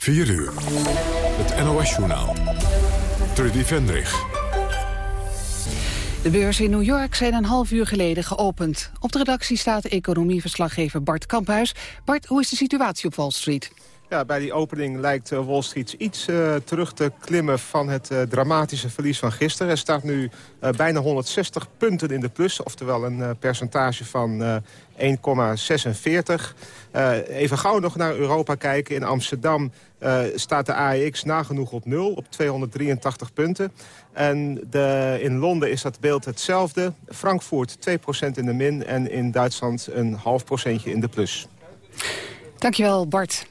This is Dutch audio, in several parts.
4 uur. Het NOS-journaal. Trudy Vendrich. De beurzen in New York zijn een half uur geleden geopend. Op de redactie staat economieverslaggever Bart Kamphuis. Bart, hoe is de situatie op Wall Street? Ja, bij die opening lijkt eh, Wall Street iets uh, terug te klimmen van het uh, dramatische verlies van gisteren. Er staat nu bijna 160 punten in de plus, oftewel een percentage van 1,46. even gauw nog naar Europa kijken. In Amsterdam staat de AEX nagenoeg op nul, op 283 punten. En de, in Londen is dat beeld hetzelfde. Frankfurt 2% in de min en in Duitsland een half procentje in de plus. Dankjewel, Bart.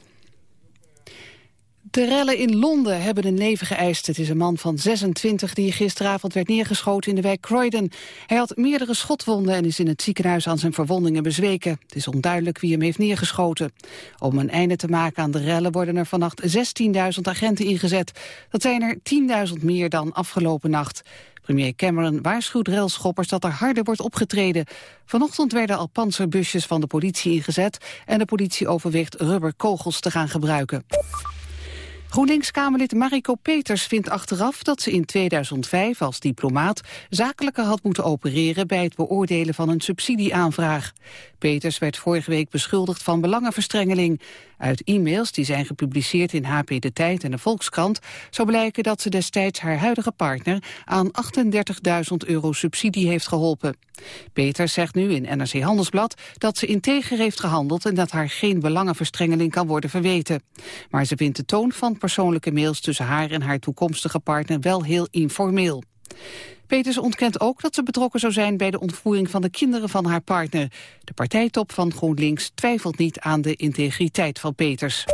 De rellen in Londen hebben een leven geëist. Het is een man van 26 die gisteravond werd neergeschoten in de wijk Croydon. Hij had meerdere schotwonden en is in het ziekenhuis aan zijn verwondingen bezweken. Het is onduidelijk wie hem heeft neergeschoten. Om een einde te maken aan de rellen worden er vannacht 16.000 agenten ingezet. Dat zijn er 10.000 meer dan afgelopen nacht. Premier Cameron waarschuwt relschoppers dat er harder wordt opgetreden. Vanochtend werden al panzerbusjes van de politie ingezet... en de politie overweegt rubberkogels te gaan gebruiken. GroenLinks-Kamerlid Mariko Peters vindt achteraf dat ze in 2005 als diplomaat zakelijker had moeten opereren bij het beoordelen van een subsidieaanvraag. Peters werd vorige week beschuldigd van belangenverstrengeling. Uit e-mails die zijn gepubliceerd in HP De Tijd en de Volkskrant... zou blijken dat ze destijds haar huidige partner... aan 38.000 euro subsidie heeft geholpen. Peters zegt nu in NRC Handelsblad dat ze integer heeft gehandeld... en dat haar geen belangenverstrengeling kan worden verweten. Maar ze vindt de toon van persoonlijke mails tussen haar en haar toekomstige partner wel heel informeel. Peters ontkent ook dat ze betrokken zou zijn bij de ontvoering van de kinderen van haar partner. De partijtop van GroenLinks twijfelt niet aan de integriteit van Peters.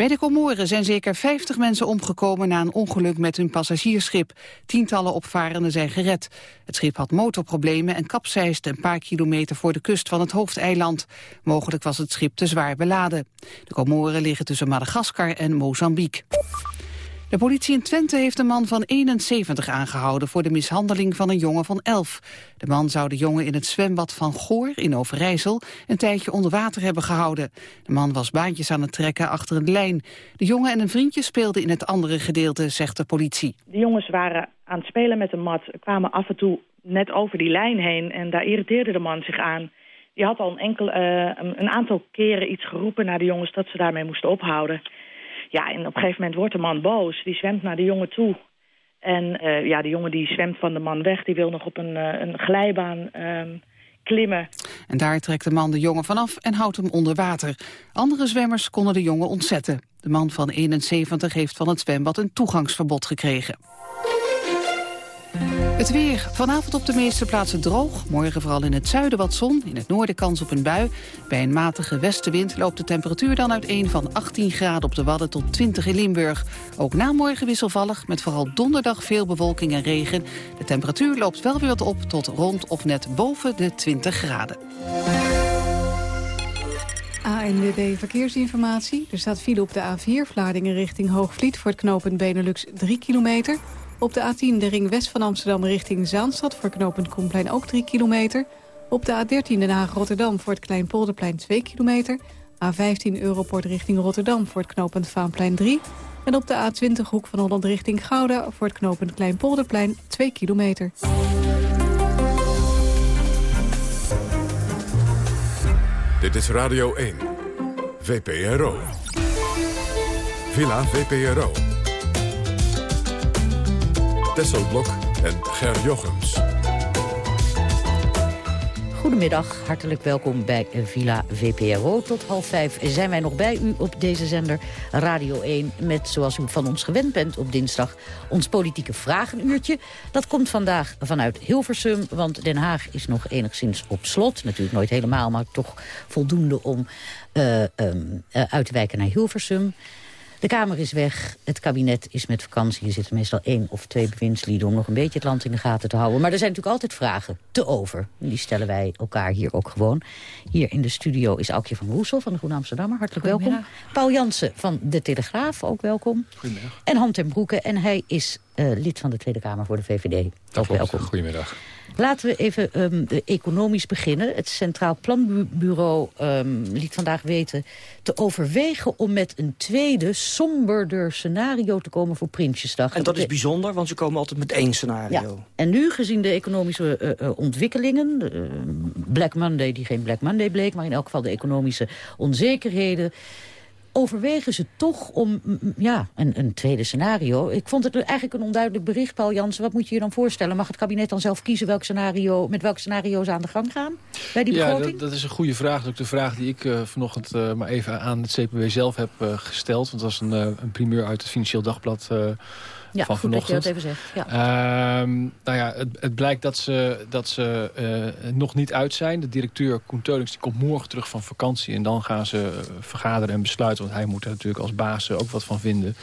Bij de Comoren zijn zeker 50 mensen omgekomen na een ongeluk met hun passagiersschip. Tientallen opvarenden zijn gered. Het schip had motorproblemen en kapseisde een paar kilometer voor de kust van het hoofdeiland. Mogelijk was het schip te zwaar beladen. De Comoren liggen tussen Madagaskar en Mozambique. De politie in Twente heeft een man van 71 aangehouden voor de mishandeling van een jongen van 11. De man zou de jongen in het zwembad van Goor in Overijssel een tijdje onder water hebben gehouden. De man was baantjes aan het trekken achter een lijn. De jongen en een vriendje speelden in het andere gedeelte, zegt de politie. De jongens waren aan het spelen met een mat, kwamen af en toe net over die lijn heen en daar irriteerde de man zich aan. Die had al een, enkel, uh, een aantal keren iets geroepen naar de jongens dat ze daarmee moesten ophouden. Ja, en op een gegeven moment wordt de man boos. Die zwemt naar de jongen toe. En uh, ja, de jongen die zwemt van de man weg. Die wil nog op een, uh, een glijbaan um, klimmen. En daar trekt de man de jongen vanaf en houdt hem onder water. Andere zwemmers konden de jongen ontzetten. De man van 71 heeft van het zwembad een toegangsverbod gekregen. Het weer. Vanavond op de meeste plaatsen droog. Morgen vooral in het zuiden wat zon. In het noorden kans op een bui. Bij een matige westenwind loopt de temperatuur dan uiteen van 18 graden op de Wadden tot 20 in Limburg. Ook na morgen wisselvallig, met vooral donderdag veel bewolking en regen. De temperatuur loopt wel weer wat op tot rond of net boven de 20 graden. ANWB Verkeersinformatie. Er staat file op de A4 Vlaardingen richting Hoogvliet... voor het knooppunt Benelux 3 kilometer... Op de A10 de ring west van Amsterdam richting Zaanstad... voor knooppunt Komplein ook 3 kilometer. Op de A13 Den Haag-Rotterdam voor het Kleinpolderplein 2 kilometer. A15 Europort richting Rotterdam voor het knooppunt Vaanplein 3. En op de A20 Hoek van Holland richting Gouda... voor het knooppunt Kleinpolderplein 2 kilometer. Dit is Radio 1. VPRO. Villa VPRO. Tesselblok en Ger Jochems. Goedemiddag, hartelijk welkom bij Villa VPRO. Tot half vijf zijn wij nog bij u op deze zender Radio 1... met, zoals u van ons gewend bent op dinsdag, ons politieke vragenuurtje. Dat komt vandaag vanuit Hilversum, want Den Haag is nog enigszins op slot. Natuurlijk nooit helemaal, maar toch voldoende om uh, um, uh, uit te wijken naar Hilversum... De Kamer is weg, het kabinet is met vakantie. Er zitten meestal één of twee bewindslieden om nog een beetje het land in de gaten te houden. Maar er zijn natuurlijk altijd vragen te over. Die stellen wij elkaar hier ook gewoon. Hier in de studio is Aukje van Roesel van de Groene Amsterdammer. Hartelijk welkom. Paul Jansen van De Telegraaf, ook welkom. Goedemiddag. En Han ten Broeke, en hij is uh, lid van de Tweede Kamer voor de VVD. Ook welkom. Goedemiddag. Laten we even um, economisch beginnen. Het Centraal Planbureau um, liet vandaag weten te overwegen... om met een tweede, somberder scenario te komen voor Prinsjesdag. En dat is bijzonder, want ze komen altijd met één scenario. Ja. En nu, gezien de economische uh, ontwikkelingen... Uh, Black Monday, die geen Black Monday bleek... maar in elk geval de economische onzekerheden overwegen ze toch om ja, een, een, tweede scenario. Ik vond het eigenlijk een onduidelijk bericht, Paul Jansen. Wat moet je je dan voorstellen? Mag het kabinet dan zelf kiezen welk scenario, met welke scenario's aan de gang gaan bij die begroting? Ja, dat, dat is een goede vraag. Dat is ook de vraag die ik uh, vanochtend uh, maar even aan het CPW zelf heb uh, gesteld. Want dat was een, een primeur uit het Financieel Dagblad ja, van goed vanochtend. dat je dat even zegt. Ja. Uh, nou ja, het, het, blijkt dat ze, dat ze uh, nog niet uit zijn. De directeur Koen Teulings die komt morgen terug van vakantie... en dan gaan ze vergaderen en besluiten... want hij moet er natuurlijk als baas ook wat van vinden...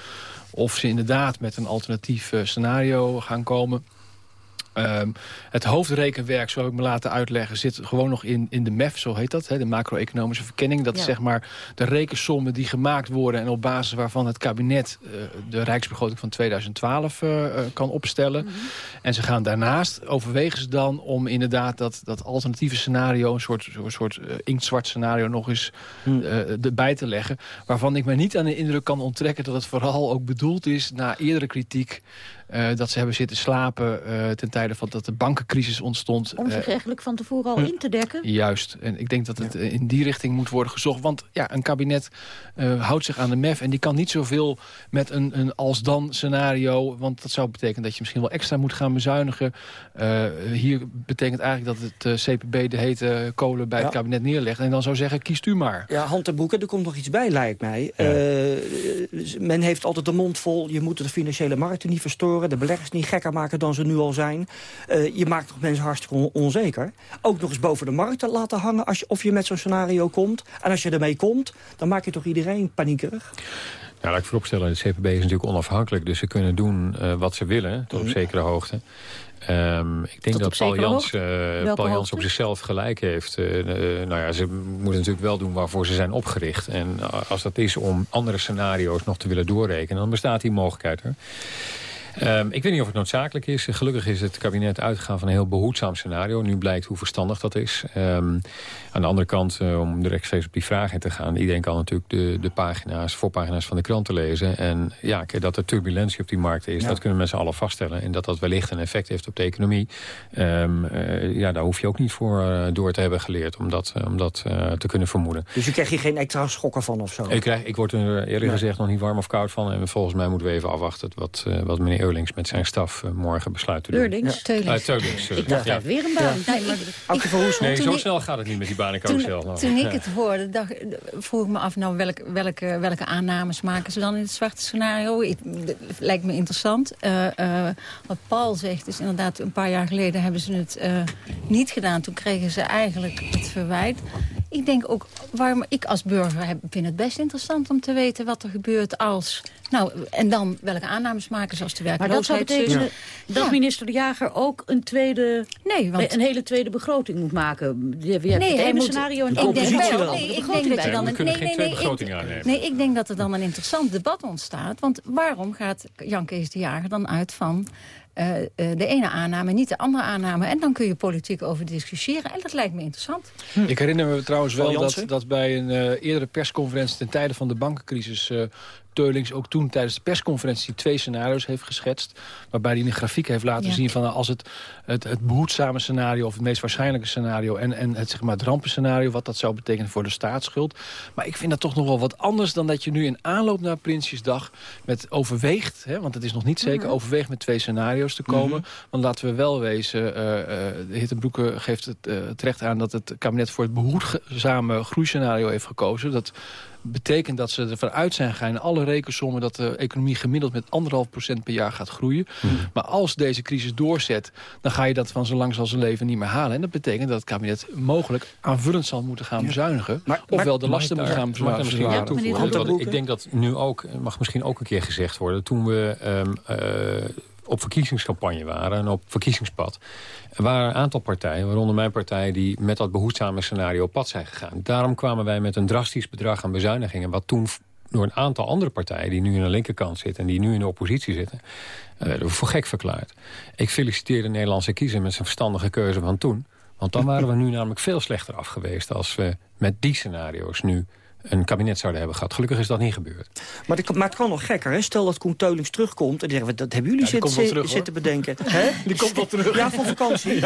of ze inderdaad met een alternatief scenario gaan komen... Um, het hoofdrekenwerk, zo heb ik me laten uitleggen... zit gewoon nog in, in de MEF, zo heet dat, hè, de macro-economische verkenning. Dat ja. is zeg maar de rekensommen die gemaakt worden... en op basis waarvan het kabinet uh, de rijksbegroting van 2012 uh, uh, kan opstellen. Mm -hmm. En ze gaan daarnaast, overwegen ze dan om inderdaad dat, dat alternatieve scenario... een soort, een soort inktzwart scenario nog eens mm. erbij te leggen... waarvan ik me niet aan de indruk kan onttrekken... dat het vooral ook bedoeld is na eerdere kritiek... Uh, dat ze hebben zitten slapen uh, ten tijde van dat de bankencrisis ontstond. Om zich uh, eigenlijk van tevoren al in te dekken? Juist. En ik denk dat het ja. in die richting moet worden gezocht. Want ja, een kabinet houdt zich aan de MEF... en die kan niet zoveel met een, een als-dan scenario... want dat zou betekenen dat je misschien wel extra moet gaan bezuinigen. hier betekent eigenlijk dat het CPB de hete kolen bij ja. het kabinet neerlegt... en dan zou zeggen, kiest u maar. Ja, hand en boeken, er komt nog iets bij, lijkt mij. Ja. men heeft altijd de mond vol, je moet de financiële markten niet verstoren de beleggers niet gekker maken dan ze nu al zijn. Uh, je maakt toch mensen hartstikke on onzeker. Ook nog eens boven de markt laten hangen als je, of je met zo'n scenario komt. En als je ermee komt, dan maak je toch iedereen paniekerig? Ja, laat ik vooropstellen, de CPB is natuurlijk onafhankelijk. Dus ze kunnen doen uh, wat ze willen, tot op mm. zekere hoogte. Um, ik denk dat Paul Jans, uh, Paul Jans op zichzelf gelijk heeft. Uh, uh, nou ja, ze moeten natuurlijk wel doen waarvoor ze zijn opgericht. En als dat is om andere scenario's nog te willen doorrekenen... dan bestaat die mogelijkheid er. Um, ik weet niet of het noodzakelijk is. Gelukkig is het kabinet uitgegaan van een heel behoedzaam scenario. Nu blijkt hoe verstandig dat is. Um, aan de andere kant, uh, om direct steeds op die vraag in te gaan... iedereen kan natuurlijk de, de pagina's, voorpagina's van de krant te lezen. En ja, dat er turbulentie op die markt is, ja. dat kunnen mensen allen vaststellen. En dat dat wellicht een effect heeft op de economie. Um, uh, ja, daar hoef je ook niet voor uh, door te hebben geleerd om dat, om dat te kunnen vermoeden. Dus je krijgt hier geen extra schokken van of zo? Ik, krijg, ik word er eerlijk nee. gezegd nog niet warm of koud van. En volgens mij moeten we even afwachten wat, wat meneer Eurlings met zijn staf uh, morgen besluit te doen. Eurlings? Ja. Uh, Teulings. Ik dacht, ja. weer een baan. Ja. Nee, maar, ik, nee, zo ik, snel gaat het niet met die banencarousel. Toen, toen ik het hoorde, dacht, vroeg ik me af... nou welk, welke, welke aannames maken ze dan in het zwarte scenario? Ik, lijkt me interessant. Uh, wat Paul zegt is inderdaad... een paar jaar geleden hebben ze het niet gedaan. Toen kregen ze eigenlijk het verwijt. Ik denk ook, waarom ik als burger heb, vind het best interessant om te weten wat er gebeurt als... Nou, en dan welke aannames maken zoals de werkloosheid. Maar dat zou betekenen ja. dat minister De Jager ook een tweede... Nee, want... Een hele tweede begroting moet maken. Je hebt nee, het ene scenario en de oppositie wel. Nee, ik denk dat je dan een, nee, nee, nee, ik, nee, ik denk dat er dan een interessant debat ontstaat. Want waarom gaat Jan Kees De Jager dan uit van... Uh, uh, de ene aanname, niet de andere aanname. En dan kun je politiek over discussiëren. En dat lijkt me interessant. Hm. Ik herinner me trouwens wel dat, dat bij een uh, eerdere persconferentie... ten tijde van de bankencrisis Teulings ook toen tijdens de persconferentie twee scenario's heeft geschetst. Waarbij hij een grafiek heeft laten ja. zien van als het, het, het behoedzame scenario of het meest waarschijnlijke scenario en, en het, zeg maar, het rampenscenario, wat dat zou betekenen voor de staatsschuld. Maar ik vind dat toch nog wel wat anders dan dat je nu in aanloop naar Prinsjesdag met overweegt, hè, want het is nog niet zeker, mm -hmm. overweegt met twee scenario's te komen. Mm -hmm. Want laten we wel wezen, uh, uh, de heer Ten Broeke geeft het uh, terecht aan dat het kabinet voor het behoedzame groeiscenario heeft gekozen. Dat betekent dat ze ervan uit zijn gegaan in alle rekensommen... dat de economie gemiddeld met anderhalf procent per jaar gaat groeien. Hmm. Maar als deze crisis doorzet, dan ga je dat van zo lang zal zijn leven niet meer halen. En dat betekent dat het kabinet mogelijk aanvullend zal moeten gaan bezuinigen. Maar, ofwel maar, de lasten moet gaan bezwaren. Ik denk dat nu ook, mag misschien ook een keer gezegd worden... toen we um, uh, op verkiezingscampagne waren en op verkiezingspad... Er waren een aantal partijen, waaronder mijn partij... die met dat behoedzame scenario op pad zijn gegaan. Daarom kwamen wij met een drastisch bedrag aan bezuinigingen... wat toen door een aantal andere partijen... die nu aan de linkerkant zitten en die nu in de oppositie zitten... Uh, voor gek verklaard. Ik feliciteer de Nederlandse kiezer met zijn verstandige keuze van toen. Want dan waren we nu namelijk veel slechter af geweest... als we met die scenario's nu een kabinet zouden hebben gehad. Gelukkig is dat niet gebeurd. Maar, het, maar het kan nog gekker. Hè? Stel dat Koen Teulings terugkomt en zeggen we, dat hebben jullie zitten, zitten bedenken. Die komt wel terug. Ja, voor vakantie.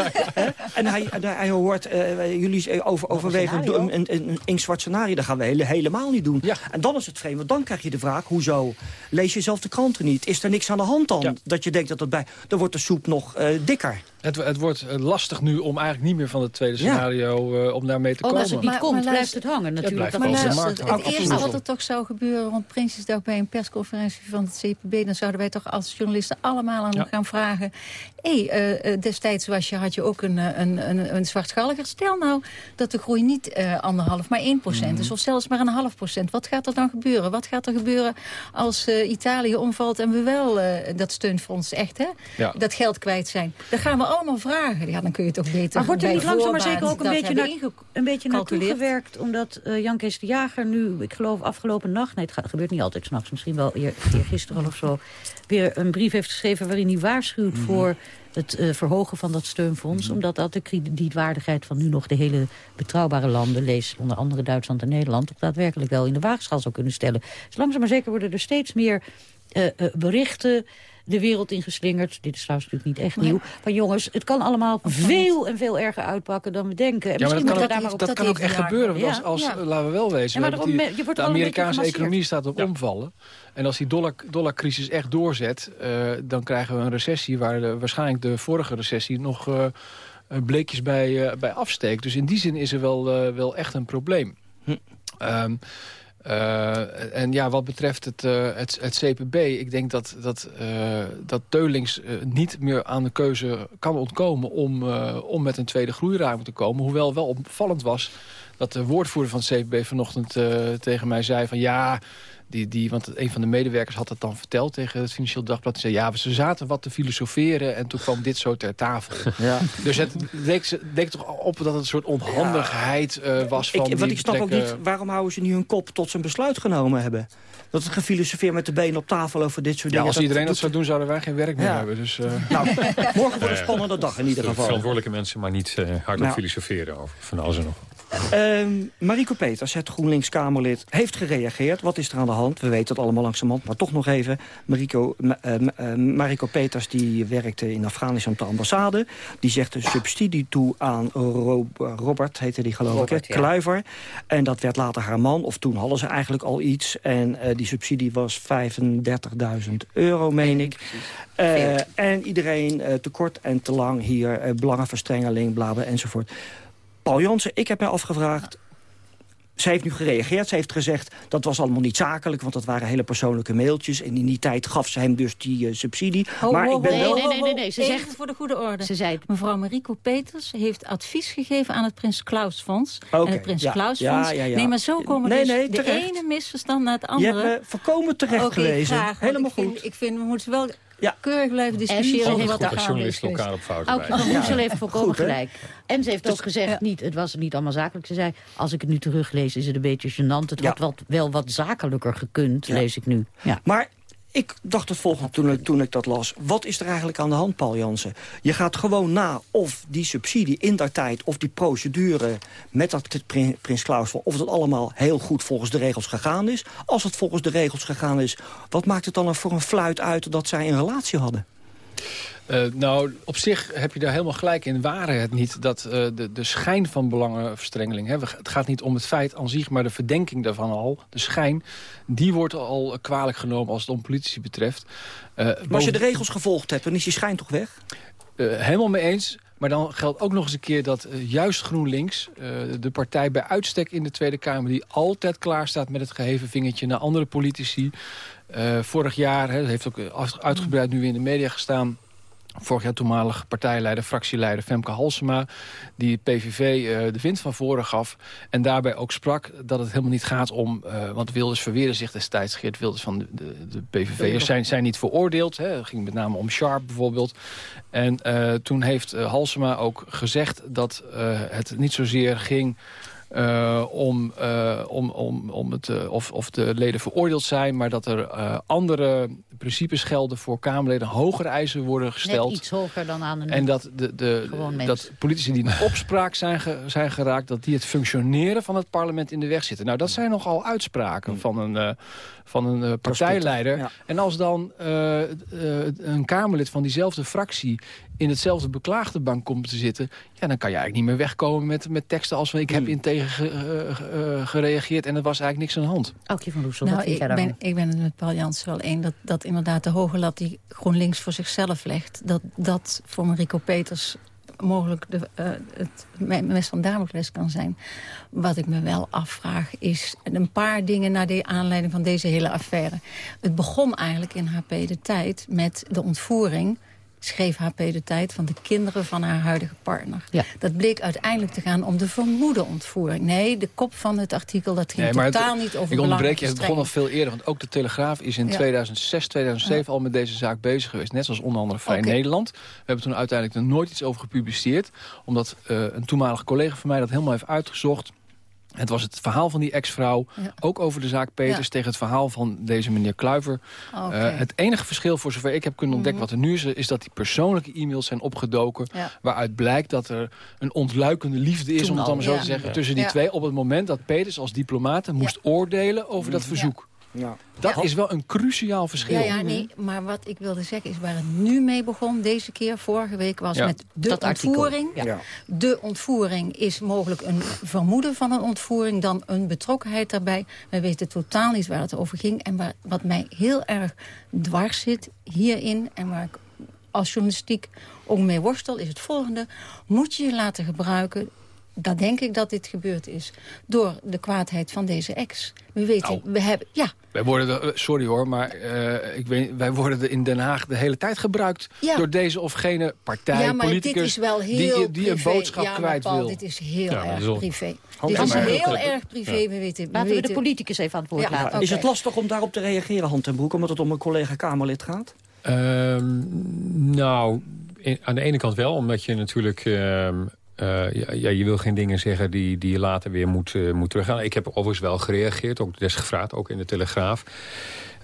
En hij, hij hoort uh, jullie over, overwegen een, een, een, een zwart scenario. Dat gaan we hele, helemaal niet doen. En dan is het vreemd, want dan krijg je de vraag, hoezo? Lees je zelf de kranten niet? Is er niks aan de hand dan? Dat je denkt dat het bij... Dan wordt de soep nog uh, dikker. Het, het, wordt eh, lastig nu om eigenlijk niet meer van het tweede scenario ja. uh, om daarmee te oh, komen. als het niet komt, blijft het hangen natuurlijk. maar het eerste wat er toch zou gebeuren rond Prinsjesdag bij een persconferentie van het CPB... dan zouden wij toch als journalisten allemaal aan ja. gaan vragen... hé, hey, uh, destijds was je, had je ook een, een, een, een zwartgalliger. Stel nou dat de groei niet uh, anderhalf, maar 1 procent mm. is... of zelfs maar een half procent. Wat gaat er dan gebeuren? Wat gaat er gebeuren als uh, Italië omvalt en we wel dat steunfonds echt, hè? Ja. dat geld kwijt zijn? Dan gaan we allemaal vragen. Ja, dan kun je het ook beter Maar wordt er niet langzaam maar zeker ook een beetje, naar, een beetje naartoe gewerkt... omdat uh, Jan Kees de Jager nu, ik geloof afgelopen nacht... nee, het gaat, gebeurt niet altijd s'nachts, misschien wel eer, gisteren of zo... weer een brief heeft geschreven waarin hij waarschuwt mm -hmm. voor het uh, verhogen van dat steunfonds. Mm. Omdat dat de kredietwaardigheid van nu nog de hele betrouwbare landen... lees onder andere Duitsland en Nederland... toch daadwerkelijk wel in de waagschaal zou kunnen stellen. Dus langzaam maar zeker worden er steeds meer uh, uh, berichten de wereld ingeslingerd. Dit is trouwens natuurlijk niet echt nieuw. Van jongens, het kan allemaal veel en veel erger uitpakken dan we denken. En ja, maar dat kan, ook, daar maar op dat kan ook echt gebeuren. Want als, als ja. laten we wel wezen, ja, die, je wordt de Amerikaanse economie staat op omvallen. En als die dollar, dollarcrisis echt doorzet, uh, dan krijgen we een recessie... waar de, waarschijnlijk de vorige recessie nog uh, bleekjes bij, uh, bij afsteekt. Dus in die zin is er wel, wel echt een probleem. Hm. Um, uh, en ja, wat betreft het, uh, het, het, CPB, ik denk dat, dat, uh, dat Teulings niet meer aan de keuze kan ontkomen om, om met een tweede groeiruimte te komen. Hoewel wel opvallend was dat de woordvoerder van het CPB vanochtend tegen mij zei van ja... Die, die, want een van de medewerkers had het dan verteld tegen het Financieel Dagblad. Zei, ja, ze zaten wat te filosoferen en toen kwam dit zo ter tafel. Ja. Dus het leek, toch op dat het een soort onhandigheid uh, was van ik, Want ik snap ook niet, waarom houden ze nu hun kop tot ze een besluit genomen hebben? Dat het gefilosofeerd met de benen op tafel over dit soort ja, dingen. als iedereen dat, zou doen, zouden wij geen werk meer ja. hebben. Dus, uh... nou, morgen wordt een spannende dag in ieder geval. Verantwoordelijke mensen, maar niet uh, hardop nou. filosoferen over van alles en nog. Mariko Peters, het GroenLinks-Kamerlid, heeft gereageerd. Wat is er aan de hand? We weten het allemaal langzamerhand, maar toch nog even. Mariko, uh, uh, Mariko Peters die werkte in Afghanistan op de ambassade. Die zegt een subsidie toe aan Rob, Robert, heette die geloof Robert, ik, ja. Kluiver. En dat werd later haar man, of toen hadden ze eigenlijk al iets. En die subsidie was 35.000 euro, meen ik. en iedereen tekort en te lang hier, belangenverstrengeling, bla, bla enzovoort. Paul Jansen, ik heb mij afgevraagd... Zij heeft nu gereageerd. Ze heeft gezegd dat was allemaal niet zakelijk... want dat waren hele persoonlijke mailtjes. En in die tijd gaf ze hem dus die uh, subsidie. Ho, maar ho, ik ben wel... Nee, nee, nee. nee. Ze Even zegt voor de goede orde. Ze zei, mevrouw Mariko Peters heeft advies gegeven aan het Prins Klaus Fonds. Okay. En het Prins ja. Klaus Fonds... Ja, ja, ja. Nee, maar zo komen nee, dus nee, de ene misverstand naar het andere. Je hebt uh, voorkomen terecht okay, gelezen. Graag, Helemaal ik goed. Vind, ik vind, we moeten wel ja. keurig blijven discussiëren over wat er gaande is. elkaar op fouten Ook van Moesel heeft volkomen gelijk. En ze heeft dus, ook gezegd, ja. niet, het was niet allemaal zakelijk. Ze zei, als ik het nu teruglees is het een beetje gênant. Het ja. had wat, wel wat zakelijker gekund, lees ik nu. Ja. Maar ik dacht het volgende toen ik, toen ik dat las. Wat is er eigenlijk aan de hand, Paul Jansen? Je gaat gewoon na of die subsidie in der tijd... of die procedure met dat Prins Klaus... of het allemaal heel goed volgens de regels gegaan is. Als het volgens de regels gegaan is... wat maakt het dan voor een fluit uit dat zij een relatie hadden? Uh, nou, op zich heb je daar helemaal gelijk in. Waren het niet dat uh, de, de schijn van belangenverstrengeling... Hè, het gaat niet om het feit aan zich, maar de verdenking daarvan al... de schijn, die wordt al kwalijk genomen als het om politici betreft. Uh, maar als je de regels gevolgd hebt, dan is die schijn toch weg? helemaal mee eens. Maar dan geldt ook nog eens een keer dat uh, juist GroenLinks... Uh, de partij bij uitstek in de Tweede Kamer... die altijd klaar staat met het geheven vingertje naar andere politici. Uh, vorig jaar, hè, heeft ook uitgebreid nu in de media gestaan... Vorig jaar toenmalig partijleider, fractieleider Femke Halsema... die PVV uh, de wind van voren gaf. En daarbij ook sprak dat het helemaal niet gaat om... Uh, want Wilders verweerde zich destijds, Geert Wilders van de, de, de PVV'ers... Zijn, zijn niet veroordeeld. Hè. Het ging met name om Sharp bijvoorbeeld. En uh, toen heeft Halsema ook gezegd dat het niet zozeer ging... om, om, om, om het, of, of de leden veroordeeld zijn... maar dat er andere principes gelden voor Kamerleden. Hogere eisen worden gesteld. Net iets hoger dan aan een En dat, de, de, dat politici die in opspraak zijn, zijn geraakt... dat die het functioneren van het parlement in de weg zitten. Nou, dat zijn nogal uitspraken van een, van een partijleider. En als dan een Kamerlid van diezelfde fractie in hetzelfde beklaagde bank komt te zitten... Ja, dan kan je eigenlijk niet meer wegkomen met, met teksten als... ik heb hmm. in tegen gereageerd en er was eigenlijk niks aan de hand. Aukje van Roesel, nou, ik ben, ik ben het met Paul Jans wel één... Dat, dat inderdaad de hoge lat die GroenLinks voor zichzelf legt... dat dat voor Marico Peters mogelijk de, uh, het mes van Damocles kan zijn. Wat ik me wel afvraag is een paar dingen naar de aanleiding van deze hele affaire. Het begon eigenlijk in HP de tijd met de ontvoering schreef HP de tijd van de kinderen van haar huidige partner. Ja. Dat bleek uiteindelijk te gaan om de vermoede ontvoering. Nee, de kop van het artikel, dat ging totaal niet over Ik onderbreek je, het begon al veel eerder. Want ook de Telegraaf is in 2006, 2007 al met deze zaak bezig geweest. Net zoals onder andere Vrij Nederland. We hebben toen uiteindelijk er nooit iets over gepubliceerd. Omdat uh, een toenmalige collega van mij dat helemaal heeft uitgezocht het was het verhaal van die ex-vrouw, ook over de zaak Peters... tegen het verhaal van deze meneer Kluiver. Uh, het enige verschil, voor zover ik heb kunnen ontdekken mhm. wat er nu is... is dat die persoonlijke e-mails zijn opgedoken... waaruit blijkt dat er een ontluikende liefde is, om het allemaal zo te zeggen... tussen die twee op het moment dat Peters als diplomaat moest oordelen over dat verzoek. Ja. Dat is wel een cruciaal verschil. Ja, ja, nee, maar wat ik wilde zeggen is waar het nu mee begon... deze keer, vorige week, was met de ontvoering. Ja. De ontvoering is mogelijk een vermoeden van een ontvoering... dan een betrokkenheid daarbij. We weten totaal niet waar het over ging. En waar, wat mij heel erg dwars zit hierin... en waar ik als journalistiek ook mee worstel, is het volgende. Moet je je laten gebruiken dat denk ik dat dit gebeurd is. Door de kwaadheid van deze ex. We weten, we hebben... Ja. Wij worden er, eh, sorry hoor, maar uh, ik weet, wij worden er in Den Haag de hele tijd gebruikt... door deze of gene partij, ja, maar politicus... Dit is wel heel die, die een boodschap ja, kwijt Paul, wil. dit is heel erg privé. Dit is heel erg privé, we weten... Laten we, de politicus even aan het woord laten. Is het lastig om daarop te reageren, Hand en Broek... omdat het om een collega-Kamerlid gaat? Ehm, nou, aan de ene kant wel, omdat je natuurlijk... Ehm, uh, ja, je wil geen dingen zeggen die, die je later weer moet, uh, moet teruggaan. Ik heb overigens wel gereageerd, ook desgevraagd, ook in de Telegraaf.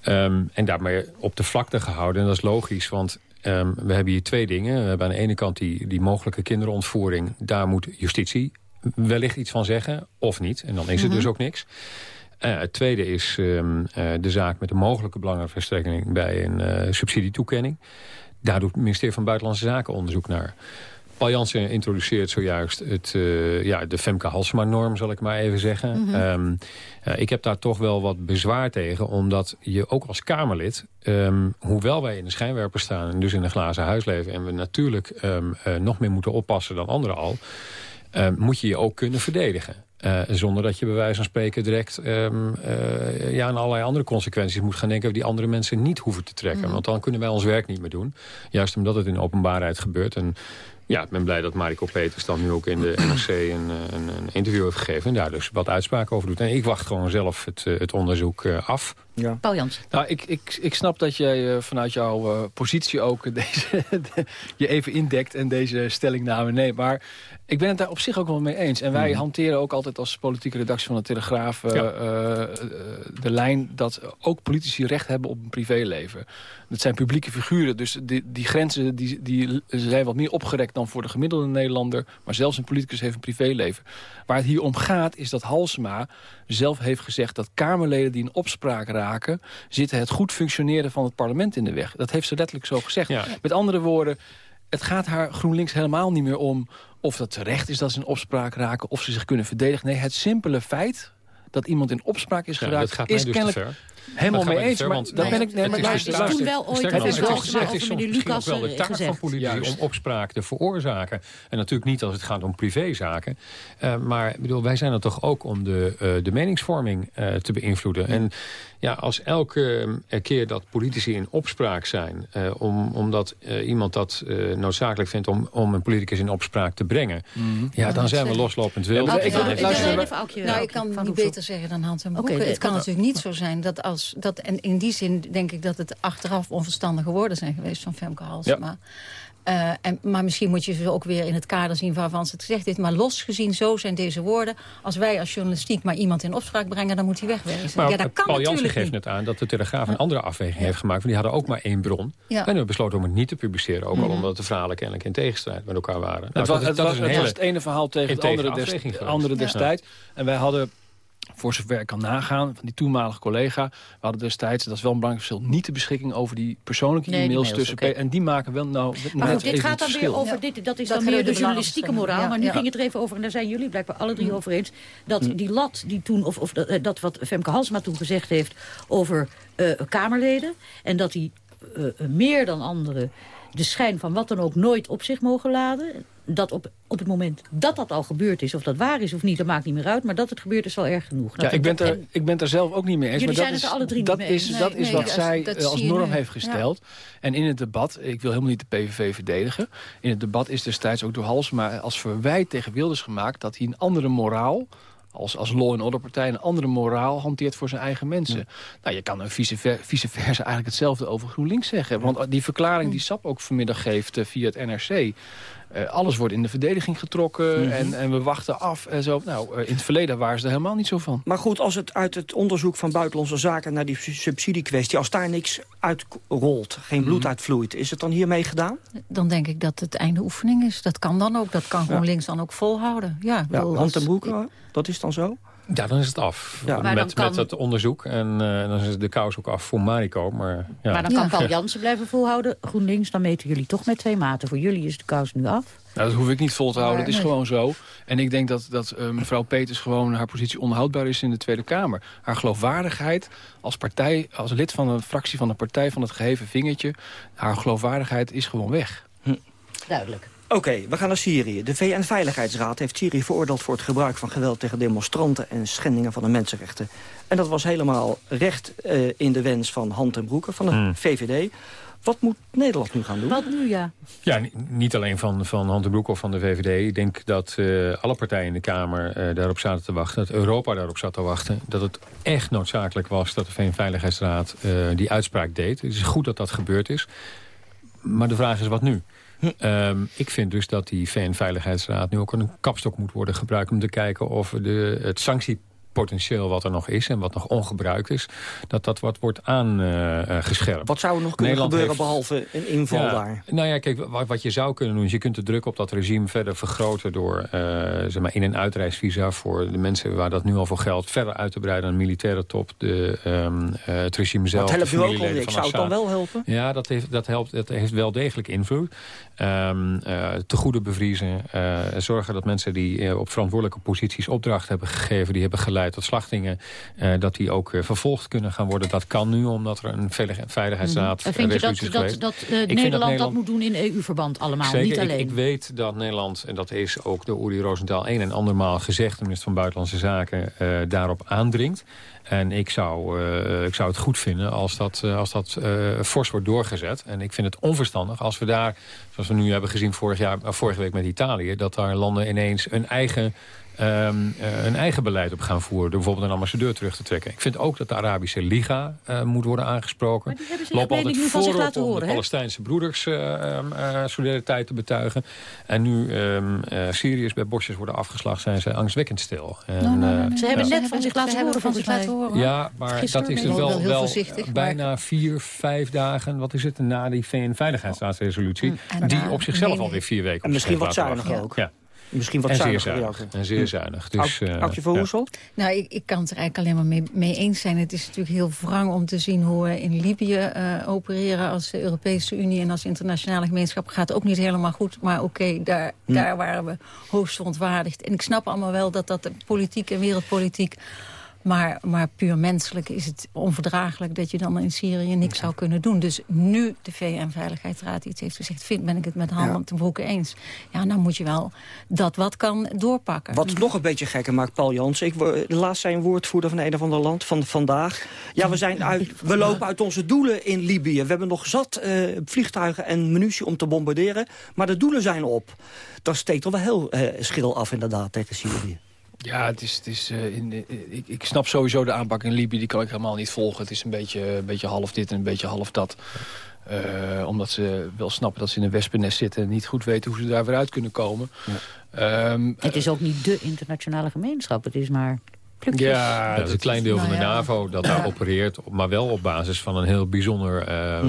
Um, en daarmee op de vlakte gehouden. En dat is logisch, want um, we hebben hier twee dingen. We hebben aan de ene kant die, die mogelijke kinderontvoering. Daar moet justitie wellicht iets van zeggen, of niet. En dan is het mhm. dus ook niks. Uh, het tweede is um, de zaak met de mogelijke belangenverstrekking... bij een subsidietoekenning. Daar doet het ministerie van Buitenlandse Zaken onderzoek naar. Paul Jansen introduceert zojuist het, uh, ja, de Femke Halsema-norm, zal ik maar even zeggen. Mhm. Ehm, eh, ik heb daar toch wel wat bezwaar tegen, omdat je ook als Kamerlid... Um, hoewel wij in de schijnwerper staan en dus in een glazen huis leven... en we natuurlijk um, uh, nog meer moeten oppassen dan anderen al... moet je je ook kunnen verdedigen. Uh, zonder dat je bij wijze van spreken direct um, uh, ja, aan allerlei andere consequenties moet gaan denken... die andere mensen niet hoeven te trekken. Mhm. Want dan kunnen wij ons werk niet meer doen. Juist omdat het in openbaarheid gebeurt. En ja, ik ben blij dat Mariko Peters dan nu ook in de NRC een, een, een, interview heeft gegeven... en daar dus wat uitspraken over doet. En ik wacht gewoon zelf het, eh, het onderzoek eh, af. Ja. Paul Jans. Nou, ik, ik, ik snap dat jij vanuit jouw positie ook deze, je even indekt... en deze stellingname neemt. Maar ik ben het daar op zich ook wel mee eens. En wij mhm. hanteren ook altijd als politieke redactie van de Telegraaf... de lijn dat ook politici recht hebben op een privéleven. Het zijn publieke figuren, dus die, die grenzen die, die zijn wat meer opgerekt dan voor de gemiddelde Nederlander. Maar zelfs een politicus heeft een privéleven. Waar het hier om gaat is dat Halsema zelf heeft gezegd... dat Kamerleden die in opspraak raken... zitten het goed functioneren van het parlement in de weg. Dat heeft ze letterlijk zo gezegd. Met andere woorden, het gaat haar GroenLinks helemaal niet meer om... of dat terecht is dat ze in opspraak raken... of ze zich kunnen verdedigen. Nee, het simpele feit dat iemand in opspraak is geraakt... is dus kennelijk helemaal mee eens. Maar dat ben ik. Nee, maar luister, luister. Toen wel ooit. Het is wel gezegd. Het is soms Lucas wel de taak van politici om opspraak te veroorzaken. En natuurlijk niet als het gaat om privézaken. Uh, maar bedoel, wij zijn er toch ook om de, uh, de meningsvorming uh, te beïnvloeden. En ja, als elke keer dat politici in opspraak zijn... om, omdat iemand dat noodzakelijk vindt om, om een politicus in opspraak te brengen... Mm ja, dan zijn we loslopend wild. ik, kan, ik, kan, nou, ik kan niet beter zeggen dan Hans en Broeke. Het kan natuurlijk niet zo zijn dat als Dat, en in die zin denk ik dat het achteraf onverstandige woorden zijn geweest van Femke Halsema. Ja. Uh, en, maar misschien moet je ze ook weer in het kader zien waarvan ze het gezegd heeft. Maar losgezien, zo zijn deze woorden. Als wij als journalistiek maar iemand in opspraak brengen... dan moet hij wegwezen. Maar ja, dat kan Paul Jansen geeft net aan dat de Telegraaf een andere afweging heeft gemaakt. Want die hadden ook maar één bron. En hebben besloten om het niet te publiceren. Ook al omdat de verhalen kennelijk in tegenstrijd met elkaar waren. Nou, het, was, het, was, het, was, het ene verhaal tegen het andere, des, andere destijds. En wij hadden voor zover ik kan nagaan, van die toenmalige collega. We hadden destijds, dat is wel een belangrijk verschil... niet de beschikking over die persoonlijke e-mails tussen... En die maken wel nou maar net dit gaat dan weer over, dit, dat is dan meer de journalistieke moraal. maar nu ging het er even over, en daar zijn jullie blijkbaar alle drie over eens... dat die lat die toen, of, of dat, dat wat Femke Halsma toen gezegd heeft over uh, Kamerleden... en dat die uh, meer dan anderen de schijn van wat dan ook nooit op zich mogen laden dat op, op het moment dat dat al gebeurd is... of dat waar is of niet, dat maakt niet meer uit. Maar dat het gebeurt is wel erg genoeg. Ja, ik ben, er, ik ben er zelf ook niet mee eens. Jullie maar zijn dat het er alle drie dat niet mee is, Dat is wat zij als norm heeft gesteld. En in het debat, ik wil helemaal niet de PVV verdedigen... in het debat is destijds ook door Halsema als verwijt tegen Wilders gemaakt... dat hij een andere moraal als, als law and order partij een andere moraal hanteert voor zijn eigen mensen. Nou, je kan een vice, vice versa eigenlijk hetzelfde over GroenLinks zeggen. Want die verklaring die SAP ook vanmiddag geeft uh, via het NRC... Uh, alles wordt in de verdediging getrokken mhm. en, en, we wachten af en zo. Nou, uh, in het verleden waren ze er helemaal niet zo van. Maar goed, als het uit het onderzoek van Buitenlandse Zaken... naar die subsidiekwestie, als daar niks uitrolt, geen bloed mm uitvloeit... is het dan hiermee gedaan? Dan denk ik dat het einde oefening is. Dat kan dan ook. Dat kan gewoon links dan ook volhouden. Ja, ja hand en broek, dat is dan zo? Ja, dan is het af. Ja. Met, kan... met het onderzoek. En uh, dan is de kous ook af voor Mariko. Maar, ja. maar dan kan Paul Jansen blijven volhouden. GroenLinks, dan meten jullie toch met twee maten. Voor jullie is de kous nu af. Nou, dat hoef ik niet vol te houden. het is gewoon zo. En ik denk dat, dat uh, mevrouw Peters gewoon haar positie onhoudbaar is in de Tweede Kamer. Haar geloofwaardigheid als, partij, als lid van een fractie van de partij van het geheven vingertje... haar geloofwaardigheid is gewoon weg. Hm. Duidelijk. Oké, we gaan naar Syrië. De VN-veiligheidsraad heeft Syrië veroordeeld voor het gebruik van geweld tegen demonstranten en schendingen van de mensenrechten. En dat was helemaal recht uh, in de wens van Hand en Broeken van de hmm. VVD. Wat moet Nederland nu gaan doen? Wat nu, ja? Ja, niet alleen van, van Hand en Broek of van de VVD. Ik denk dat uh, alle partijen in de Kamer uh, daarop zaten te wachten. Dat Europa daarop zat te wachten. Dat het echt noodzakelijk was dat de VN-veiligheidsraad die uitspraak deed. Het is goed dat dat gebeurd is. Maar de vraag is wat nu? Hm. ik vind dus dat die VN-veiligheidsraad nu ook een kapstok moet worden gebruikt... om te kijken of de, het sanctie potentieel wat er nog is en wat nog ongebruikt is, dat dat wat wordt aangescherpt. Uh, wat zou er nog kunnen gebeuren behalve een inval daar? Nou ja, kijk, wat, wat, je zou kunnen doen is je kunt de druk op dat regime verder vergroten door uh, zeg maar in- en uitreisvisa voor de mensen waar dat nu al voor geldt, verder uit te breiden aan de militaire top, de, um, het regime zelf. Dat helpt u ook al Ik zou het dan wel helpen? Ja, dat heeft, dat helpt, dat heeft wel degelijk invloed. Um, te goede bevriezen, zorgen dat mensen die op verantwoordelijke posities opdracht hebben gegeven, die hebben geleid tot slachtingen... Uh, dat die ook uh, vervolgd kunnen gaan worden. Dat kan nu, omdat er een veiligheidsraad mm. Vind je dat, dat, dat, uh, Nederland, Nederland, dat moet doen in EU-verband allemaal, zeker, niet alleen? Ik, ik, weet dat Nederland, en dat is ook door Uri Rosenthal een en andermaal gezegd... de minister van Buitenlandse Zaken daarop aandringt. En ik zou, uh, ik zou het goed vinden als dat, uh, als dat uh, fors wordt doorgezet. En ik vind het onverstandig als we daar, zoals we nu hebben gezien vorig jaar, vorige week met Italië... dat daar landen ineens een eigen um, uh, een eigen beleid op gaan voeren. Door bijvoorbeeld een ambassadeur terug te trekken. Ik vind ook dat de Arabische Liga uh, moet worden aangesproken. Loop altijd voorop om horen, de Palestijnse broeders uh, solidariteit te betuigen. En nu um, Syriërs bij bosjes worden afgeslacht, zijn ze angstwekkend stil. En, no, no, no, ze hebben net van zich laten horen. Van zich laten horen. Ja, maar dat is dus wel, wel, bijna vier, vijf dagen, wat is het, na die VN-veiligheidsraadsresolutie. Mm, die op zichzelf alweer vier weken En misschien wat zuiniger ook. Ja. Misschien wat en zeer zuinig. En zeer zuinig. Dus, uh, Hoesel? Nou, ik, ik, kan het er eigenlijk alleen maar mee, mee, eens zijn. Het is natuurlijk heel wrang om te zien hoe we in Libië uh, opereren... als de Europese Unie en als internationale gemeenschap. Gaat ook niet helemaal goed, maar oké, daar, hm. daar waren we hoogst verontwaardigd. En ik snap allemaal wel dat dat politiek en wereldpolitiek maar, maar puur menselijk is het onverdraaglijk dat je dan in Syrië niks zou kunnen doen. Dus nu de VN-veiligheidsraad iets heeft gezegd, vind, ben ik het met handen te broeken eens. Ja, dan moet je wel dat wat kan doorpakken. Wat nog een beetje gekker maakt, Paul Jans. Ik, laatst zijn woordvoerder van een of ander land van vandaag. Ja, we, zijn uit, we lopen uit onze doelen in Libië. We hebben nog zat uh, vliegtuigen en munitie om te bombarderen. Maar de doelen zijn op. Dat steekt toch wel heel uh, schil af inderdaad tegen Syrië. Ja, het is, het is, uh, in, ik, ik snap sowieso de aanpak in Libië. Die kan ik helemaal niet volgen. Het is een beetje, een beetje half dit en een beetje half dat. Uh, omdat ze wel snappen dat ze in een wespennest zitten... en niet goed weten hoe ze daar weer uit kunnen komen. Ja. Um, het is ook niet de internationale gemeenschap. Het is maar ja, dat is een klein deel van de nou NAVO dat daar opereert. Maar wel op basis van een heel bijzonder uh.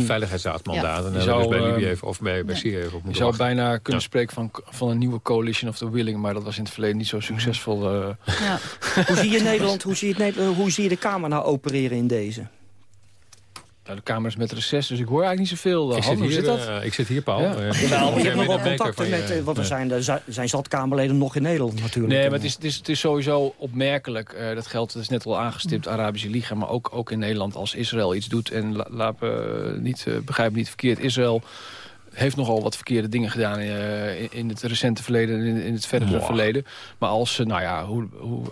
En zou, dus bij Libië even, of bij, bij Syrië even op Je zou bijna kunnen spreken van, van een nieuwe coalition of the willing. Maar dat was in het verleden niet zo succesvol. Uh. hoe zie je Nederland, hoe zie je, het, hoe zie je de Kamer nou opereren in deze? Nou, de Kamer is met reces, dus ik hoor eigenlijk niet zoveel. Ik, zit, hier, dat? Uh, ik zit hier, Paul. Ja. Uh, nou, je hebt nog wel contacten met, uh, want er zijn, er zijn zat Kamerleden nog in Nederland natuurlijk. Nee, maar het is, het is, het is sowieso opmerkelijk. Uh, dat geldt, het is net al aangestipt, Arabische Liga, maar ook, ook in Nederland als Israël iets doet. En la, laat niet, begrijp me niet verkeerd, Israël heeft nogal wat verkeerde dingen gedaan in, in het recente verleden en in, in, het verdere verleden. Maar als, nou ja, hoe, hoe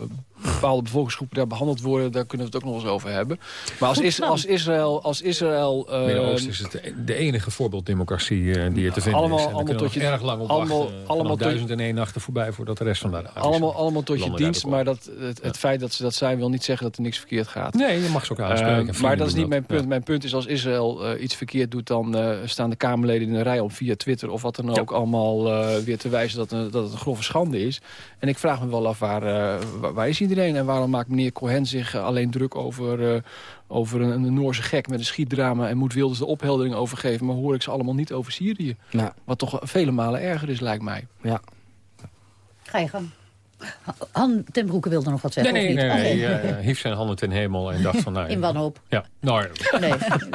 bepaalde bevolkingsgroepen daar behandeld worden... daar kunnen we het ook nog eens over hebben. Maar als, is, als Israël... Als Israël uh, Midden-Oosten is het de enige voorbeeldemocratie uh, die er te vinden allemaal, is. En allemaal tot je, erg lang op allemaal, wachten. Allemaal duizend en één nachten voorbij voordat de rest van de Allemaal, allemaal tot je dienst, maar dat, het, het feit dat ze dat zijn... wil niet zeggen dat er niks verkeerd gaat. Nee, je mag ze ook aanspreken. Uh, maar dat is niet mijn punt. Mijn punt is als Israël uh, iets verkeerd doet... dan uh, staan de Kamerleden in een rij om via Twitter of wat dan ook... allemaal uh, weer te wijzen dat, dat het een grove schande is. En ik vraag me wel af, waar, waar, waar is iedereen en waarom maakt meneer Cohen zich eh, alleen druk over, uh, over een, een, Noorse gek met een schietdrama... en moet Wilders de opheldering overgeven, maar hoor ik ze allemaal niet over Syrië. Ja. Wat toch vele malen erger is, lijkt mij. Ja. Ga je gang. Han ten Broeke wilde nog wat zeggen, Nee, nee, nee. nee. Okay. Uh, hief zijn handen ten hemel en dacht van... Nou, In wanhoop? Ja. Nou, ja. Nee,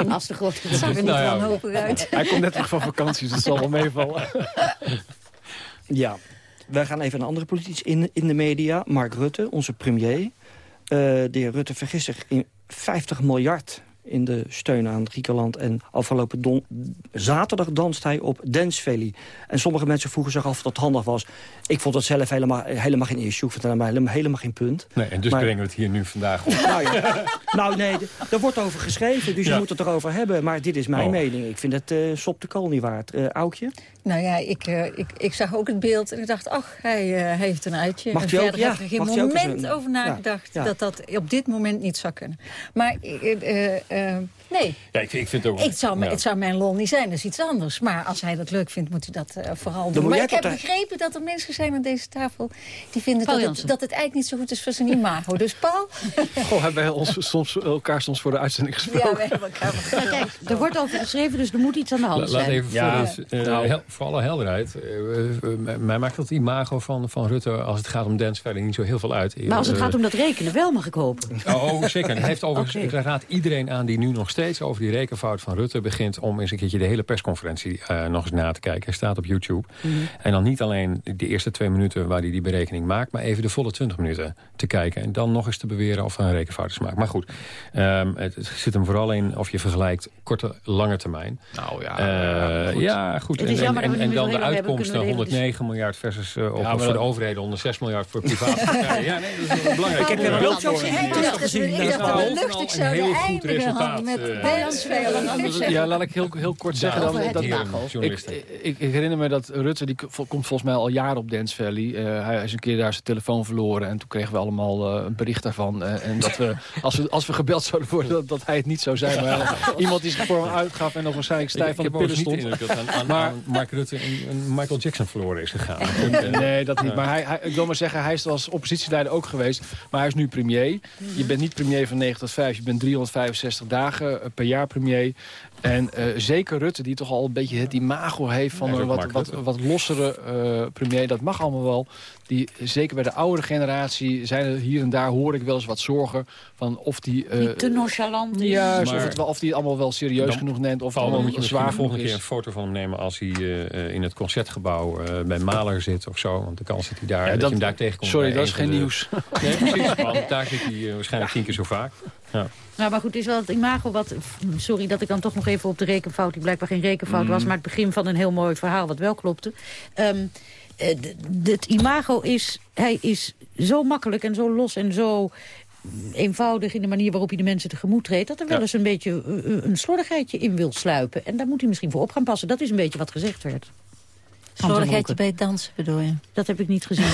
als de grote zag er niet nou, ja. wanhopig uit. Hij komt net terug van vakantie, dus het zal wel meevallen. Ja. Wij gaan even een andere politici in, in de media. Mark Rutte, onze premier. Uh, de heer Rutte vergist zich in 50 miljard in de steun aan Griekenland. En afgelopen don zaterdag danst hij op Dance Valley. En sommige mensen vroegen zich af of dat handig was. Ik vond dat zelf helemaal, helemaal geen issue. Ik vond het helemaal, helemaal geen punt. Nee, en dus maar, brengen we het hier nu vandaag op. Nou, ja, nou nee, er wordt over geschreven, dus ja. je moet het erover hebben. Maar dit is mijn oh. mening. Ik vind het uh, sop de kool niet waard. Uh, Aukje? Nou ja, ik, uh, ik, ik zag ook het beeld en ik dacht, ach, hij uh, heeft een uitje. Mag en verder ook, ja, heb er geen moment over nagedacht ja, ja. dat dat op dit moment niet zou kunnen. Maar uh, nee, ja, ik, ik vind het ook, ik zou, ja. het zou mijn lol niet zijn, dat is iets anders. Maar als hij dat leuk vindt, moet hij dat vooral doen. Maar ik heb begrepen dat er mensen zijn aan deze tafel... die vinden dat het, dat het eigenlijk niet zo goed is voor zijn imago. Dus Paul? Goh, hebben wij ons soms, elkaar soms voor de uitzending gesproken? Ja, we hebben elkaar maar kijk, er wordt over geschreven, dus er moet iets aan de hand La, zijn. Laat even ja, voor, voor alle helderheid. Uh, mij maakt dat imago van, van Rutte als het gaat om Dance niet zo heel veel uit. Maar als het gaat om dat rekenen wel, mag ik hopen. Oh, zeker. Hij heeft overigens, okay. ik raad iedereen aan die nu nog steeds over die rekenfout van Rutte begint... om eens een keertje de hele persconferentie uh, nog eens na te kijken. Hij staat op YouTube. Mm -hmm. En dan niet alleen de eerste twee minuten waar hij die berekening maakt... maar even de volle twintig minuten te kijken. En dan nog eens te beweren of er een rekenfout is gemaakt. Maar goed, um, het, het zit hem vooral in of je vergelijkt korte, lange termijn. Nou ja, uh, goed. ja goed. Het is en, jammer en, dat en dan de hebben, uitkomsten 109 miljard versus uh, ja, voor de overheden 106 miljard voor private partijen. Ja, nee, dat is belangrijk. Ik heb een beeldje ook gezien. Ik dacht dat we luchtig zouden eindigen met dansvelen. Ja, laat ik heel, heel kort zeggen. Dan, dat, ik, ik, ik herinner me dat Rutte, die komt volgens mij al jaren op Dance Valley. Uh, hij is een keer daar zijn telefoon verloren. En toen kregen we allemaal uh, een bericht daarvan. Uh, en dat we als, we, als we gebeld zouden worden, dat, dat hij het niet zou zijn. Maar iemand die zich voor hem uitgaf en nog waarschijnlijk stijf van de pillen stond. Maar Mark Rutte een Michael Jackson verloren is gegaan. nee, dat niet. Maar hij, hij, ik wil maar zeggen, hij is als oppositieleider ook geweest. Maar hij is nu premier. Je bent niet premier van 9 tot 5. Je bent 365 dagen per jaar premier. En uh, zeker Rutte, die toch al een beetje het imago heeft van een wat, wat, wat lossere uh, premier. Dat mag allemaal wel. Die, zeker bij de oudere generatie zijn er hier en daar, hoor ik wel eens wat zorgen. Van of die, uh, die te nonchalant is. Ja, of, het wel, of die het allemaal wel serieus dan, genoeg neemt. Of allemaal moet je zwaar de volgende keer een foto van hem nemen als hij uh, in het concertgebouw uh, bij Maler zit of zo. Want de kans dat hij daar, ja, dat, dat je hem daar tegenkomt. Sorry, dat is geen de, nieuws. Nee, precies. Want daar zit hij waarschijnlijk tien keer zo vaak. Ja. Nou, maar goed, het is wel het imago wat... Sorry dat ik dan toch nog even op de rekenfout... die blijkbaar geen rekenfout mm. was... maar het begin van een heel mooi verhaal wat wel klopte. Um, het imago is... Hij is zo makkelijk en zo los en zo eenvoudig in de manier waarop hij de mensen tegemoet treedt... dat er wel ja. eens een beetje een slordigheidje in wil sluipen. En daar moet hij misschien voor op gaan passen. Dat is een beetje wat gezegd werd. Slordigheidje bij het dansen bedoel je? Dat heb ik niet gezien.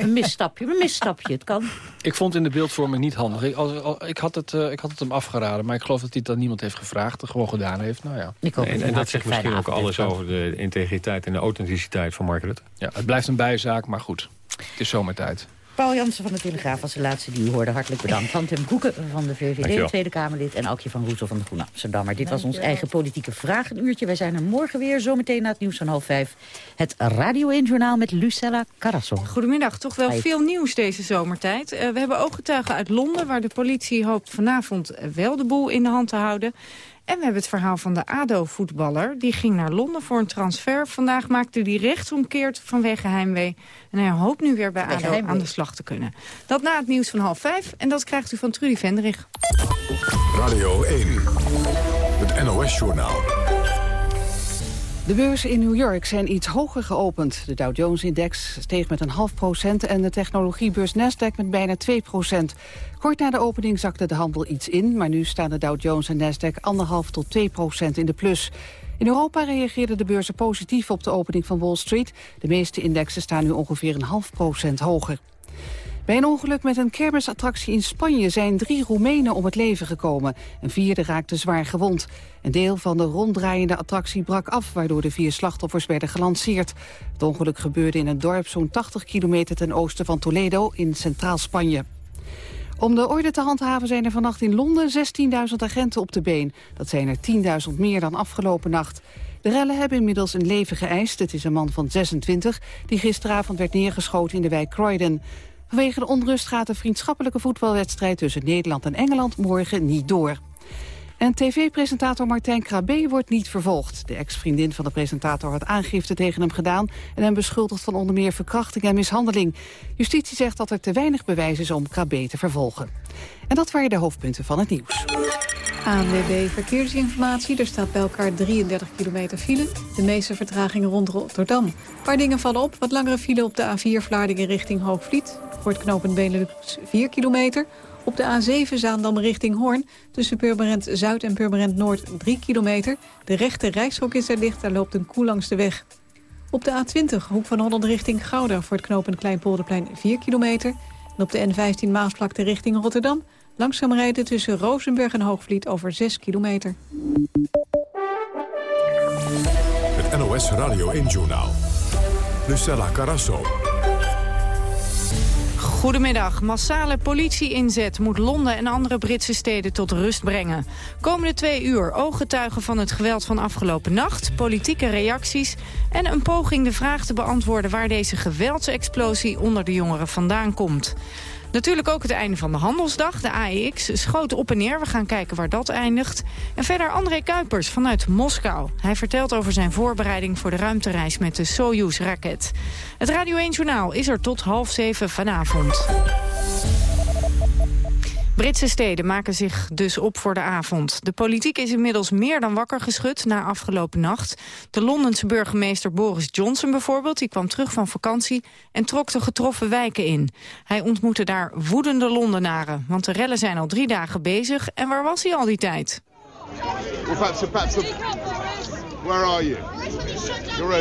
een misstapje, een misstapje. Het kan. Ik vond in de beeldvorming niet handig. Ik, als, ik, had het, uh, ik had het hem afgeraden, maar ik geloof dat hij het dan niemand heeft gevraagd. Gewoon gedaan heeft. Nou ja. Ik hoop en, en dat zegt misschien ook alles over de integriteit en de authenticiteit van Mark Rutte. Ja, het blijft een bijzaak, maar goed. Het is zomertijd. Paul Jansen van de Telegraaf was de laatste die u hoorde. Hartelijk bedankt. Van Tim Koeken van de VVD, Tweede Kamerlid... en Aukje van Roesel van de Groene Amsterdammer. Dit was ons eigen politieke vragenuurtje. Wij zijn er morgen weer, zometeen na het nieuws van half vijf. Het Radio 1-journaal met Lucella Carasso. Goedemiddag. Toch wel veel nieuws deze zomertijd. Uh, we hebben ooggetuigen uit Londen... waar de politie hoopt vanavond wel de boel in de hand te houden. En we hebben het verhaal van de ADO-voetballer. Die ging naar Londen voor een transfer. Vandaag maakte hij rechtsomkeert vanwege heimwee. En hij hoopt nu weer bij ADO aan de slag te kunnen. Dat na het nieuws van half vijf. En dat krijgt u van Trudy Vendrich. Radio 1, het NOS-journaal. De beurzen in New York zijn iets hoger geopend. De Dow Jones-index steeg met een half procent... en de technologiebeurs Nasdaq met bijna 2 procent. Kort na de opening zakte de handel iets in... maar nu staan de Dow Jones en Nasdaq anderhalf tot 2 procent in de plus. In Europa reageerden de beurzen positief op de opening van Wall Street. De meeste indexen staan nu ongeveer een half procent hoger. Bij een ongeluk met een kermisattractie in Spanje zijn drie Roemenen om het leven gekomen. Een vierde raakte zwaar gewond. Een deel van de ronddraaiende attractie brak af, waardoor de vier slachtoffers werden gelanceerd. Het ongeluk gebeurde in een dorp zo'n 80 kilometer ten oosten van Toledo in centraal Spanje. Om de orde te handhaven zijn er vannacht in Londen 16.000 agenten op de been. Dat zijn er 10.000 meer dan afgelopen nacht. De rellen hebben inmiddels een leven geëist. Het is een man van 26 die gisteravond werd neergeschoten in de wijk Croydon. Vanwege de onrust gaat de vriendschappelijke voetbalwedstrijd tussen Nederland en Engeland morgen niet door. En tv-presentator Martijn Krabbe wordt niet vervolgd. De ex-vriendin van de presentator had aangifte tegen hem gedaan... en hem beschuldigd van onder meer verkrachting en mishandeling. Justitie zegt dat er te weinig bewijs is om Krabbe te vervolgen. En dat waren de hoofdpunten van het nieuws. ANWB Verkeersinformatie. Er staat bij elkaar 33 kilometer file. De meeste vertragingen rond Rotterdam. Een paar dingen vallen op. Wat langere file op de A4 Vlaardingen richting Hoogvliet. Voor het Benelux 4 kilometer. Op de A7 Zaandam richting Hoorn. Tussen Purmerend Zuid en Purmerend Noord 3 kilometer. De rechte rijstrook is er dicht. Daar loopt een koe langs de weg. Op de A20 Hoek van Holland richting Gouda. Voor het knooppunt Kleinpolderplein 4 kilometer. En op de N15 Maasvlakte richting Rotterdam Langzaam rijden tussen Rozenburg en Hoogvliet over 6 kilometer. Het NOS Radio 1-journaal. Lucella Carasso. Goedemiddag. Massale politie-inzet moet Londen en andere Britse steden tot rust brengen. Komende twee uur ooggetuigen van het geweld van afgelopen nacht... politieke reacties en een poging de vraag te beantwoorden... waar deze geweldsexplosie onder de jongeren vandaan komt. Natuurlijk ook het einde van de handelsdag. De AEX schoot op en neer. We gaan kijken waar dat eindigt. En verder André Kuipers vanuit Moskou. Hij vertelt over zijn voorbereiding voor de ruimtereis met de Soyuz-raket. Het Radio 1 Journaal is er tot half zeven vanavond. Britse steden maken zich dus op voor de avond. De politiek is inmiddels meer dan wakker geschud na afgelopen nacht. De Londense burgemeester Boris Johnson bijvoorbeeld... die kwam terug van vakantie en trok de getroffen wijken in. Hij ontmoette daar woedende Londenaren. Want de rellen zijn al drie dagen bezig. En waar was hij al die tijd?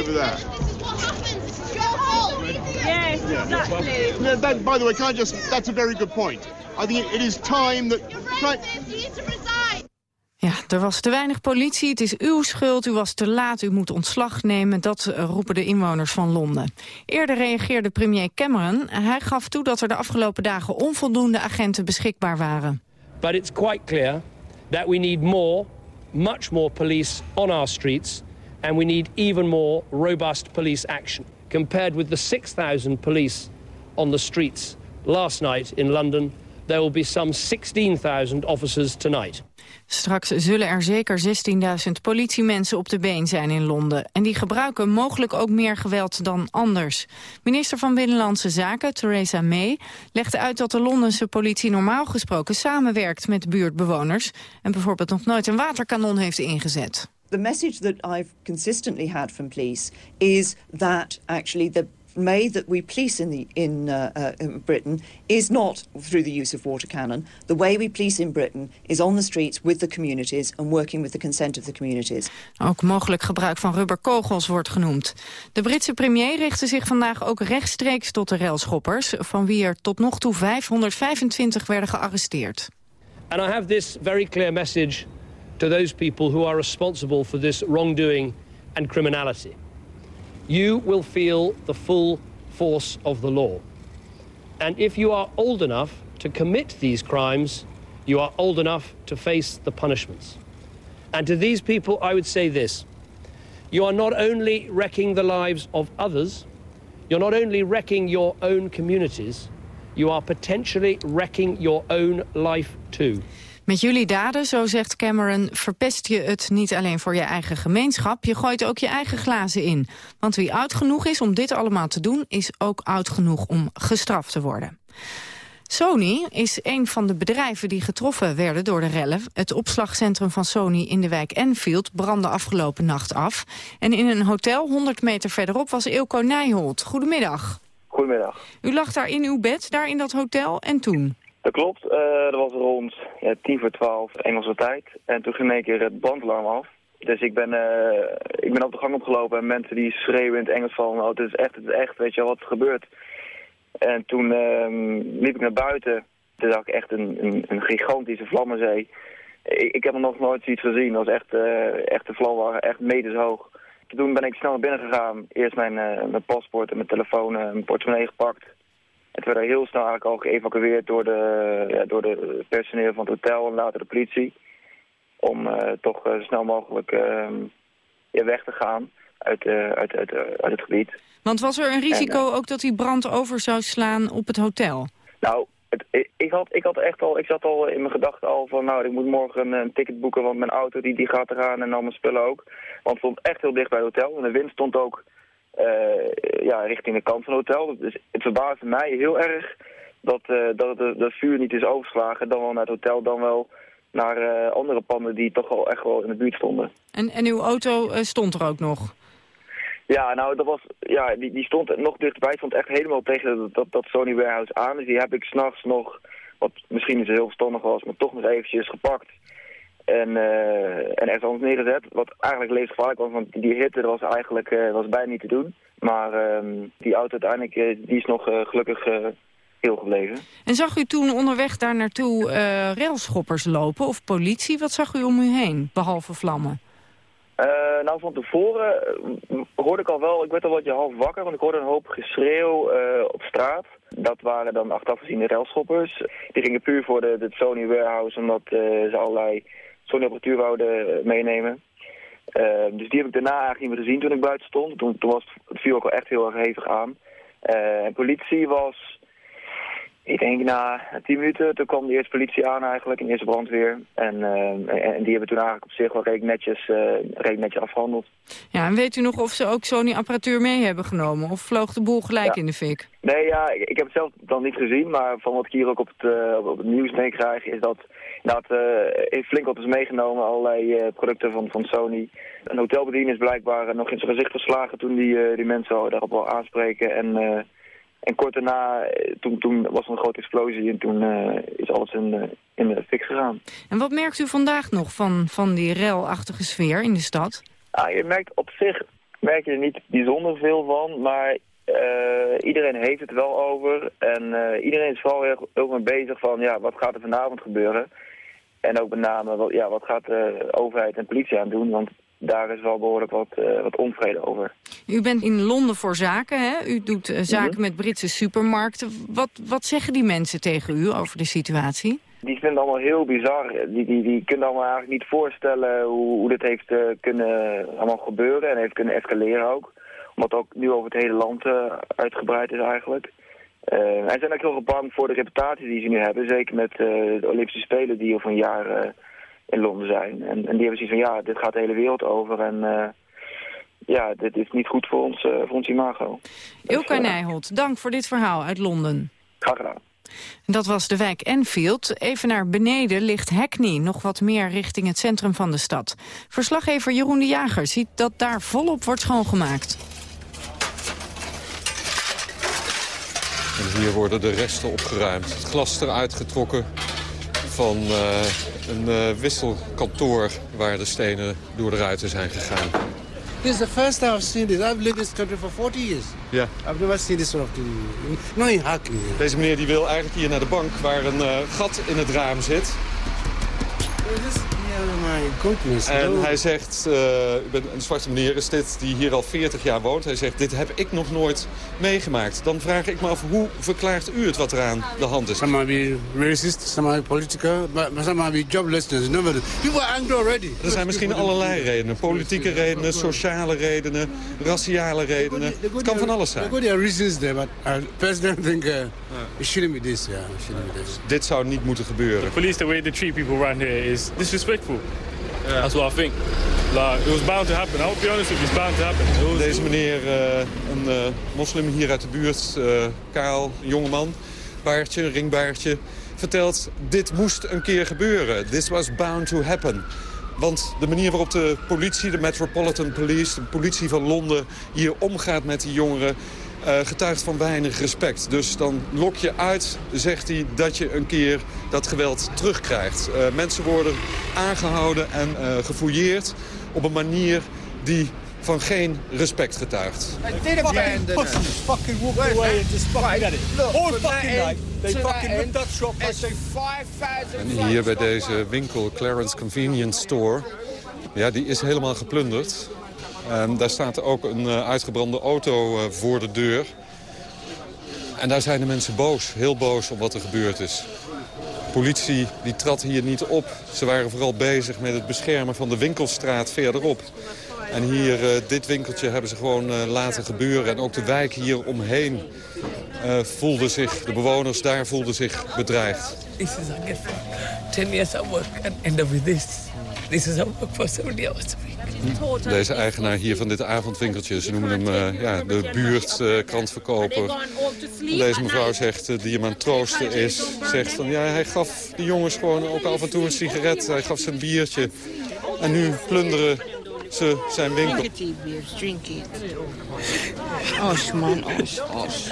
There. Yes, exactly. by the way, can I just... That's a very good point. I think it is time that... Ja, er was te weinig politie, het is uw schuld, u was te laat, u moet ontslag nemen. Dat eh, roepen de inwoners van Londen. Eerder reageerde premier Cameron. Hij gaf toe dat er de afgelopen dagen onvoldoende agenten beschikbaar waren. But it's quite clear that we need more, much more police on our streets. And we need even more robust police action. Compared with the 6,000 police on the streets last night in London There will be some 16.000 officers tonight. Straks zullen er zeker 16.000 politiemensen op de been zijn in Londen. En die gebruiken mogelijk ook meer geweld dan anders. Minister van Binnenlandse Zaken, Theresa May, legde uit dat de Londense politie normaal gesproken samenwerkt met buurtbewoners. En bijvoorbeeld nog nooit een waterkanon heeft ingezet. The message that I've consistently had from police is that actually the way that we police in, the, in, uh, uh, in Britain is not through the use of water cannon. The way we police in Britain is on the streets with the communities and working with the consent of the communities. Ook mogelijk gebruik van rubberkogels wordt genoemd. De Britse premier richtte zich vandaag ook rechtstreeks tot de railschoppers, van wie er tot nog toe 525 werden gearresteerd. And I have this very clear message to those people who are responsible for this wrongdoing and criminality. You will feel the full force of the law. And if you are old enough to commit these crimes, you are old enough to face the punishments. And to these people, I would say this. You are not only wrecking the lives of others, you're not only wrecking your own communities, you are potentially wrecking your own life too. Met jullie daden, zo zegt Cameron, verpest je het niet alleen voor je eigen gemeenschap. Je gooit ook je eigen glazen in. Want wie oud genoeg is om dit allemaal te doen, is ook oud genoeg om gestraft te worden. Sony is een van de bedrijven die getroffen werden door de rellen. Het opslagcentrum van Sony in de wijk Enfield brandde afgelopen nacht af. En in een hotel 100 meter verderop was Eelco Nijholt. Goedemiddag. Goedemiddag. U lag daar in uw bed, daar in dat hotel, en toen? Dat klopt. Uh, dat was rond ja, tien voor twaalf Engelse tijd. En toen ging in één keer het brandalarm af. Dus ik ben, uh, ik ben op de gang opgelopen en mensen die schreeuwen in het Engels van... oh, het is echt, het echt, weet je wel, wat er gebeurt. En toen uh, liep ik naar buiten. Toen zag ik echt een, een, een gigantische vlammenzee. Ik, ik, heb nog nooit zoiets gezien. Dat was echt, uh, echt de vlam waren echt meters hoog. Toen ben ik snel naar binnen gegaan. Eerst mijn, mijn paspoort en mijn telefoon en mijn portemonnee gepakt. Het werd heel snel eigenlijk al geëvacueerd door de, ja, door de personeel van het hotel en later de politie. Om uh, toch zo snel mogelijk uh, weg te gaan uit, uit, uit, uit het gebied. Want was er een risico ook dat die brand over zou slaan op het hotel? Nou, het, ik, had, ik had echt al, ik zat al in mijn gedachten al van, nou, ik moet morgen een, een, ticket boeken, want mijn auto die, die gaat eraan en al mijn spullen ook. Want het stond echt heel dicht bij het hotel en de wind stond ook ja, richting de kant van het hotel. Dus het verbaasde mij heel erg dat, uh, dat het de vuur niet is overgeslagen. Dan wel naar het hotel, dan wel naar andere panden die toch wel echt wel in de buurt stonden. En, en uw auto stond er ook nog? Ja, nou, dat was, ja, die, die stond nog dichterbij. stond echt helemaal tegen dat, dat Sony Warehouse aan. Dus die heb ik s'nachts nog, wat misschien niet zo heel verstandig was, maar toch nog eventjes gepakt. En, uh, en ergens anders neergezet. Wat eigenlijk levensgevaarlijk was, want die hitte was eigenlijk uh, was bijna niet te doen. Maar um, die auto uiteindelijk uh, die is nog gelukkig heel gebleven. En zag u toen onderweg daar naartoe railschoppers lopen of politie? Wat zag u om u heen, behalve vlammen? nou, van tevoren hoorde ik al wel, ik werd al wat je half wakker, want ik hoorde een hoop geschreeuw op straat. Dat waren dan achteraf gezien de railschoppers. Die gingen puur voor de, de Sony Warehouse, omdat ze allerlei zonneapparatuur wouden meenemen. Uh, dus die heb ik daarna eigenlijk niet meer gezien toen ik buiten stond. Toen, toen was het viel ook wel echt heel erg hevig aan. Uh, en politie was, ik denk na tien minuten, toen kwam de eerste politie aan eigenlijk, in eerste brandweer. En, uh, en die hebben toen eigenlijk op zich wel redelijk netjes, redelijk netjes afgehandeld. Ja, en weet u nog of ze ook Sony-apparatuur mee hebben genomen? Of vloog de boel gelijk in de fik? Nee, ja, ik, ik, heb het zelf dan niet gezien, maar van wat ik hier ook op het, op het nieuws meekrijg, is dat dat uh, heeft flink wat is meegenomen, allerlei uh, producten van, van Sony. Een hotelbediener is blijkbaar nog in zijn gezicht geslagen toen die, die mensen daarop wel aanspreken. En, en kort daarna, toen, toen was er een grote explosie en toen is alles in, in de fik gegaan. En wat merkt u vandaag nog van, van die relachtige sfeer in de stad? Ah, je merkt op zich merk je er niet bijzonder veel van, maar iedereen heeft het wel over. En iedereen is vooral heel, heel mee bezig van, ja, wat gaat er vanavond gebeuren? En ook met name, ja, wat gaat de overheid en politie aan doen? Want daar is wel behoorlijk wat, uh, wat onvrede over. U bent in Londen voor zaken, hè? U doet uh, zaken mm -hmm. met Britse supermarkten. Wat, wat zeggen die mensen tegen u over de situatie? Die vinden het allemaal heel bizar. Die, die, die kunnen allemaal eigenlijk niet voorstellen hoe, hoe dit heeft uh, kunnen allemaal gebeuren en heeft kunnen escaleren ook. Omdat ook nu over het hele land uitgebreid is eigenlijk. Uh, en zijn ook heel bang voor de reputatie die ze nu hebben. Zeker met uh, de Olympische Spelen die over een jaar uh, in Londen zijn. En, en, die hebben zoiets van, ja, dit gaat de hele wereld over. En ja, dit is niet goed voor ons, voor ons imago. Ilka dus, Nijholt, dank voor dit verhaal uit Londen. Graag gedaan. Dat was de wijk Enfield. Even naar beneden ligt Hackney, nog wat meer richting het centrum van de stad. Verslaggever Jeroen de Jager ziet dat daar volop wordt schoongemaakt. Hier worden de resten opgeruimd. Het glas eruit getrokken van uh, een uh, wisselkantoor waar de stenen door de ruiten zijn gegaan. This is the first time I've seen this. I've lived in this country for 40 years. Ja. I've never seen this sort of thing. No in Hackney. Deze meneer die wil eigenlijk hier naar de bank waar een uh, gat in het raam zit. En hij zegt, uh, een zwarte meneer is dit, die hier al 40 jaar woont. Hij zegt, dit heb ik nog nooit meegemaakt. Dan vraag ik me af, hoe verklaart u het wat er aan de hand is? Some might be racist, some be political, but some might be joblessness. Nobody. People are angry already. Er zijn misschien allerlei redenen. Politieke redenen, sociale redenen, raciale redenen. Het kan van alles zijn. There are reasons there, but I personally think uh, it shouldn't be this. Yeah, it shouldn't be this. Dit zou niet moeten gebeuren. The police, the way they treat people around here is disrespectful. Yeah. That's what I think. Like, it was bound to happen. I'll be honest with you, it's bound to happen. Was... Deze meneer, uh, een uh, moslim hier uit de buurt, uh, kaal, jongeman, baardje, ringbaardje, vertelt dit moest een keer gebeuren. This was bound to happen. Want de manier waarop de politie, de Metropolitan Police, de politie van Londen hier omgaat met die jongeren getuigt van weinig respect. Dus dan lok je uit, zegt hij, dat je een keer dat geweld terugkrijgt. Uh, mensen worden aangehouden en uh, gefouilleerd op een manier die van geen respect getuigt. En hier bij deze winkel, Clarence Convenience Store, ja, die is helemaal geplunderd. Um, daar staat ook een uh, uitgebrande auto uh, voor de deur. En daar zijn de mensen boos, heel boos om wat er gebeurd is. De politie die trad hier niet op. Ze waren vooral bezig met het beschermen van de winkelstraat verderop. En hier, uh, dit winkeltje hebben ze gewoon laten gebeuren. En ook de wijk hier omheen voelde zich, de bewoners daar voelden zich bedreigd. This is a gift. Ten years of work and end up with this. This is for 70 hours a week. Deze eigenaar hier van dit avondwinkeltje, ze noemen hem uh, ja, de buurtkrantverkoper. Uh, Deze mevrouw zegt, uh, die hem aan het troosten is, zegt van ja, hij gaf de jongens gewoon ook af en toe een sigaret. Hij gaf ze een biertje. En nu plunderen ze zijn winkel. Drink it. Os, man, os, os.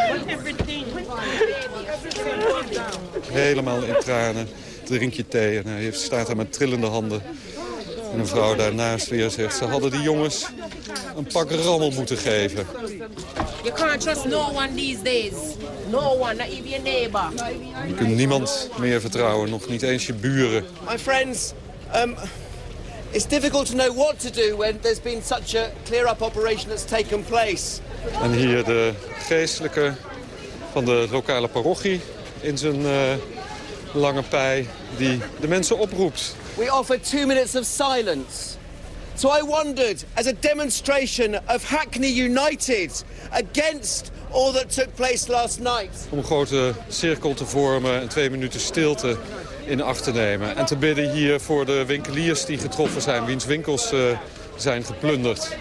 Helemaal in tranen. Drink je thee en hij staat daar met trillende handen. En een vrouw daarnaast weer zegt, ze hadden die jongens een pak rammel moeten geven. You can't trust no one these days. No one, not even your neighbor. Je kunt niemand meer vertrouwen, nog niet eens je buren. My friends, um, it's difficult to know what to do when there's been such a clear-up operation that's taken place. En hier de geestelijke van de lokale parochie in zijn uh, lange pij die de mensen oproept we offer two minutes of silence. So I wondered, as a demonstration of Hackney United against all that took place last night. Om een grote cirkel te vormen en twee minuten stilte in acht te nemen. En te bidden hier voor de winkeliers die getroffen zijn, wiens winkels uh, zijn geplunderd.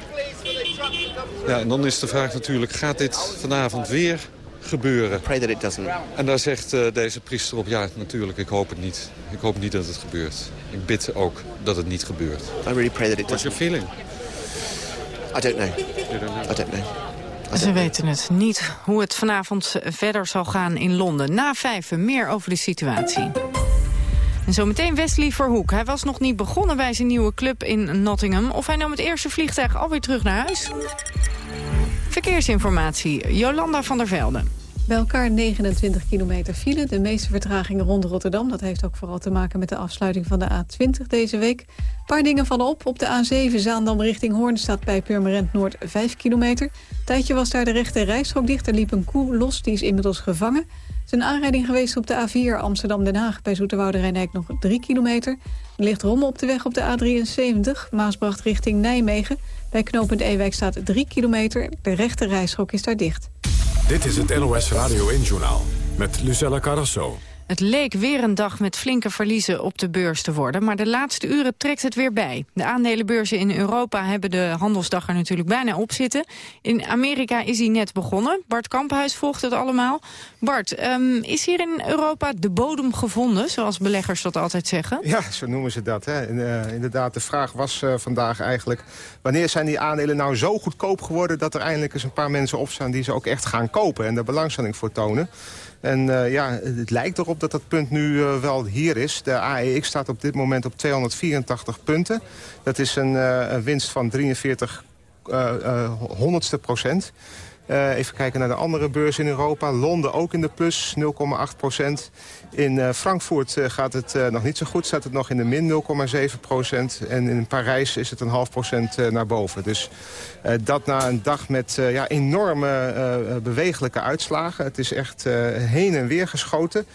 Ja, en dan is de vraag natuurlijk, gaat dit vanavond weer gebeuren. Pray that it doesn't. En daar zegt uh, deze priester op, ja, natuurlijk, ik hoop het niet. Ik hoop niet dat het gebeurt. Ik bid ook dat het niet gebeurt. I really pray that it What's your feeling? I don't know. You don't know. I don't know. Ze weten het niet hoe het vanavond verder zal gaan in Londen. Na vijf meer over de situatie. En zometeen Wesley Verhoek. Hij was nog niet begonnen bij zijn nieuwe club in Nottingham. Of hij nam het eerste vliegtuig alweer terug naar huis. Verkeersinformatie, Jolanda van der Velde. Bij elkaar 29 kilometer file. De meeste vertragingen rond Rotterdam. Dat heeft ook vooral te maken met de afsluiting van de A20 deze week. Een paar dingen vallen op. Op de A7 Zaandam richting Hoorn staat bij Purmerend Noord 5 kilometer. Tijdje was daar de rechte rijstrook dicht. Er liep een koe los, die is inmiddels gevangen. Er is een aanrijding geweest op de A4 Amsterdam-Den Haag... bij Zoeterwoude Rijndijk nog 3 kilometer. Er ligt rommel op de weg op de A73, Maasbracht richting Nijmegen. Bij knooppunt Ewijk staat 3 kilometer. De rechte rijstrook is daar dicht. Dit is het NOS Radio 1-journaal met Lucella Carrasso. Het leek weer een dag met flinke verliezen op de beurs te worden... maar de laatste uren trekt het weer bij. De aandelenbeurzen in Europa hebben de handelsdag er natuurlijk bijna op zitten. In Amerika is hij net begonnen. Bart Kamphuis volgt het allemaal. Bart, um, is hier in Europa de bodem gevonden, zoals beleggers dat altijd zeggen? Ja, zo noemen ze dat. Hè. En, uh, inderdaad, de vraag was uh, vandaag eigenlijk... wanneer zijn die aandelen nou zo goedkoop geworden... dat er eindelijk eens een paar mensen opstaan die ze ook echt gaan kopen... en de belangstelling voor tonen. En ja, het lijkt erop dat dat punt nu wel hier is. De AEX staat op dit moment op 284 punten. Dat is een, een winst van 43 honderdste procent. Even kijken naar de andere beurs in Europa. Londen ook in de plus, 0,8 procent. In uh, Frankfurt uh, gaat het nog niet zo goed. Staat het nog in de min 0,7 procent. En in Parijs is het een half procent naar boven. Dus dat na een dag met ja, enorme bewegelijke uitslagen. Het is echt heen en weer geschoten.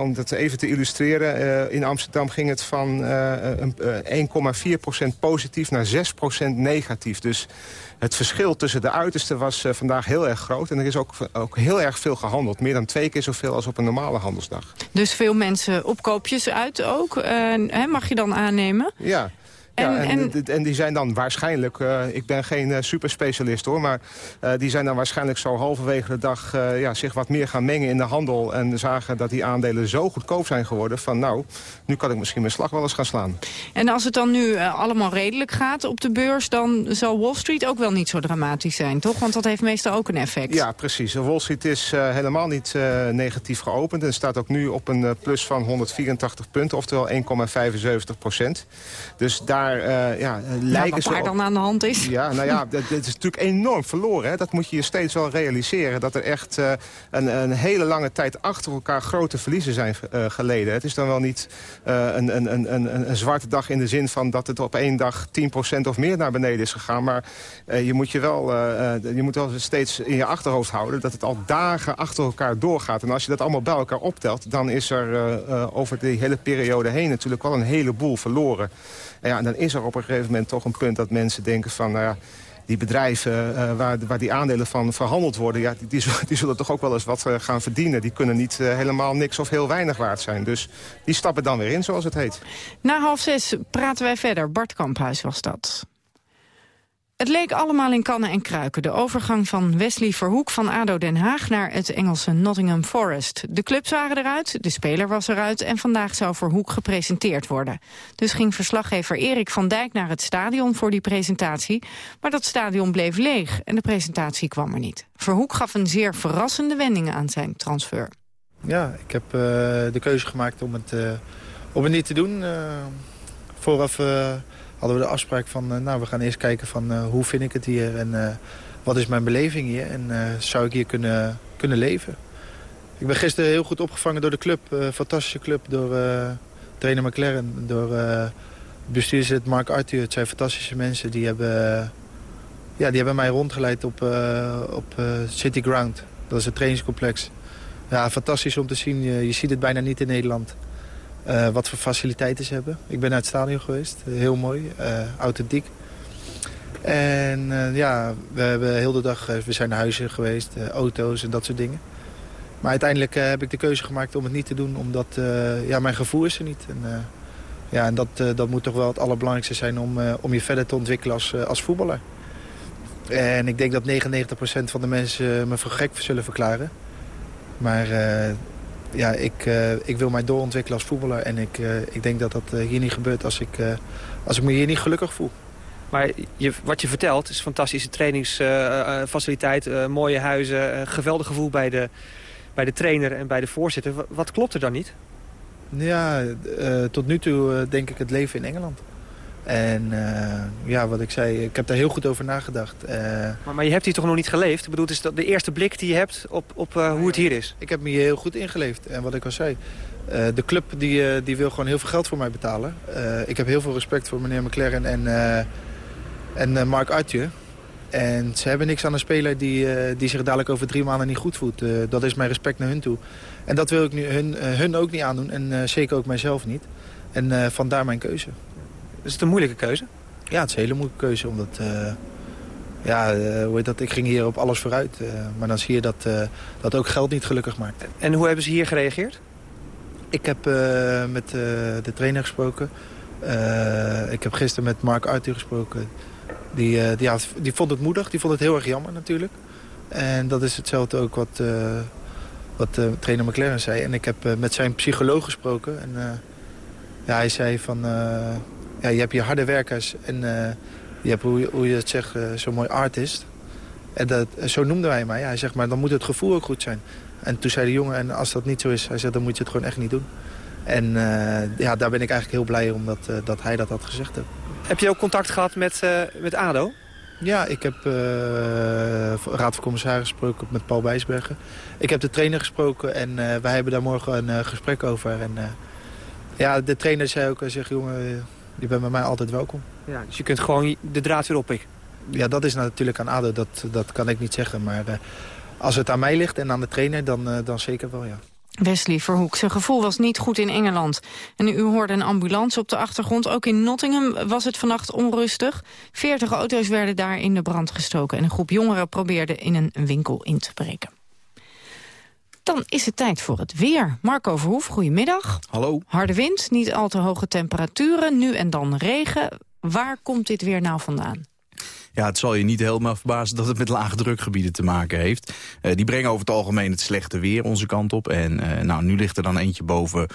Om dat even te illustreren. in Amsterdam ging het van 1,4 procent positief naar 6 procent negatief. Dus het verschil tussen de uitersten was vandaag heel erg groot. En er is ook, ook heel erg veel gehandeld. Meer dan twee keer zoveel als op een normale handelsdag. Dus veel mensen opkoopjes uit ook, mag je dan aannemen? Ja. Ja, en, en, die zijn dan waarschijnlijk, uh, ik ben geen uh, superspecialist hoor... maar uh, die zijn dan waarschijnlijk zo halverwege de dag ja, zich wat meer gaan mengen in de handel... en zagen dat die aandelen zo goedkoop zijn geworden van nou, nu kan ik misschien mijn slag wel eens gaan slaan. En als het dan nu allemaal redelijk gaat op de beurs... dan zal Wall Street ook wel niet zo dramatisch zijn, toch? Want dat heeft meestal ook een effect. Ja, precies. Wall Street is helemaal niet negatief geopend... en staat ook nu op een plus van 184 punten, oftewel 1,75 procent. Dus daar uh, ja, lijken wat daar dan aan de hand is. Ja, nou ja, het is natuurlijk enorm verloren. Hè. Dat moet je je steeds wel realiseren. Dat er echt uh, een, een, hele lange tijd achter elkaar grote verliezen zijn uh, geleden. Het is dan wel niet een, een, een, een, een zwarte dag in de zin van dat het op één dag 10% of meer naar beneden is gegaan. Maar je moet je wel, je moet wel steeds in je achterhoofd houden dat het al dagen achter elkaar doorgaat. En als je dat allemaal bij elkaar optelt, dan is er over die hele periode heen natuurlijk wel een heleboel verloren. En ja, dan is er op een gegeven moment toch een punt dat mensen denken van... Nou ja, die bedrijven uh, waar, waar die aandelen van verhandeld worden... Ja, die, die, zullen toch ook wel eens wat uh, gaan verdienen. Die kunnen niet uh, helemaal niks of heel weinig waard zijn. Dus die stappen dan weer in, zoals het heet. Na half zes praten wij verder. Bart Kamphuis was dat. Het leek allemaal in kannen en kruiken. De overgang van Wesley Verhoek van ADO Den Haag naar het Engelse Nottingham Forest. De clubs waren eruit, de speler was eruit en vandaag zou Verhoek gepresenteerd worden. Dus ging verslaggever Erik van Dijk naar het stadion voor die presentatie. Maar dat stadion bleef leeg en de presentatie kwam er niet. Verhoek gaf een zeer verrassende wending aan zijn transfer. Ja, ik heb uh, de keuze gemaakt om het, uh, om het niet te doen. Uh, vooraf hadden we de afspraak van... Eh, nou, we gaan eerst kijken van eh, hoe vind ik het hier en eh, wat is mijn beleving hier... en zou ik hier kunnen, kunnen leven. Ik ben gisteren heel goed opgevangen door de club. fantastische club, door trainer McLaren, door bestuurslid Mark Arthur. Het zijn fantastische mensen, die hebben, ja, die hebben mij rondgeleid op, op City Ground. Dat is het trainingscomplex. Ja, fantastisch om te zien. Je ziet het bijna niet in Nederland. Uh, wat voor faciliteiten ze hebben. Ik ben naar het stadion geweest. Heel mooi. Uh, authentiek. En ja, we hebben heel de dag... we zijn naar huizen geweest. auto's en dat soort dingen. Maar uiteindelijk heb ik de keuze gemaakt om het niet te doen. Omdat ja, mijn gevoel is er niet. En, ja, en dat, dat moet toch wel het allerbelangrijkste zijn om, om je verder te ontwikkelen als, als voetballer. En ik denk dat 99% van de mensen me voor gek zullen verklaren. Maar ja, ik, uh, ik wil mij doorontwikkelen als voetballer. En ik, uh, ik denk dat dat uh, hier niet gebeurt als ik, als ik me hier niet gelukkig voel. Maar je, wat je vertelt is fantastische trainingsfaciliteit, mooie huizen, geweldig gevoel bij de, bij de trainer en bij de voorzitter. Wat klopt er dan niet? Ja, tot nu toe denk ik het leven in Engeland. En uh, ja, wat ik zei, ik heb daar heel goed over nagedacht. Uh, maar, maar, je hebt hier toch nog niet geleefd? Ik bedoel, het is de eerste blik die je hebt op, op uh, hoe het hier is. Ik heb me hier heel goed ingeleefd. En wat ik al zei, de club die, die wil gewoon heel veel geld voor mij betalen. ik heb heel veel respect voor meneer McLaren en, en Mark Arthur. En ze hebben niks aan een speler die, die zich dadelijk over drie maanden niet goed voelt. dat is mijn respect naar hun toe. En dat wil ik nu hun, hun ook niet aandoen. En zeker ook mijzelf niet. En vandaar mijn keuze. Is het een moeilijke keuze? Ja, het is een hele moeilijke keuze. Omdat, uh, ja, uh, hoe heet dat? ik ging hier op alles vooruit. Uh, maar dan zie je dat, dat ook geld niet gelukkig maakt. En hoe hebben ze hier gereageerd? Ik heb met de trainer gesproken. ik heb gisteren met Mark Arthur gesproken. Die, die, ja, die vond het moedig. Die vond het heel erg jammer natuurlijk. En dat is hetzelfde ook wat, wat trainer McLaren zei. En ik heb met zijn psycholoog gesproken. En ja, hij zei van ja, je hebt je harde werkers en uh, je hebt, hoe, hoe je het zegt, uh, zo'n mooi artist. En dat, zo noemde hij mij. Ja, hij zegt, maar dan moet het gevoel ook goed zijn. En toen zei de jongen, en als dat niet zo is, hij zei, dan moet je het gewoon echt niet doen. En ja, daar ben ik eigenlijk heel blij om dat, dat hij dat had gezegd. Heb. heb je ook contact gehad met, met ADO? Ja, ik heb Raad van Commissarissen gesproken met Paul Wijsbergen. Ik heb de trainer gesproken en wij hebben daar morgen een gesprek over. En, ja, de trainer zei ook, hij zegt, jongen, je bent bij mij altijd welkom. Ja, dus je kunt gewoon de draad weer oppikken? Ja, dat is natuurlijk aan ADO, dat, dat kan ik niet zeggen. Maar als het aan mij ligt en aan de trainer, dan, dan zeker wel, ja. Wesley Verhoek, zijn gevoel was niet goed in Engeland. En u hoorde een ambulance op de achtergrond. Ook in Nottingham was het vannacht onrustig. Veertig auto's werden daar in de brand gestoken... en een groep jongeren probeerde in een winkel in te breken. Dan is het tijd voor het weer. Marco Verhoef, goedemiddag. Hallo. Harde wind, niet al te hoge temperaturen, nu en dan regen. Waar komt dit weer nou vandaan? Ja, het zal je niet helemaal verbazen dat het met lage drukgebieden te maken heeft. Uh, die brengen over het algemeen het slechte weer onze kant op. En uh, nou, nu ligt er dan eentje boven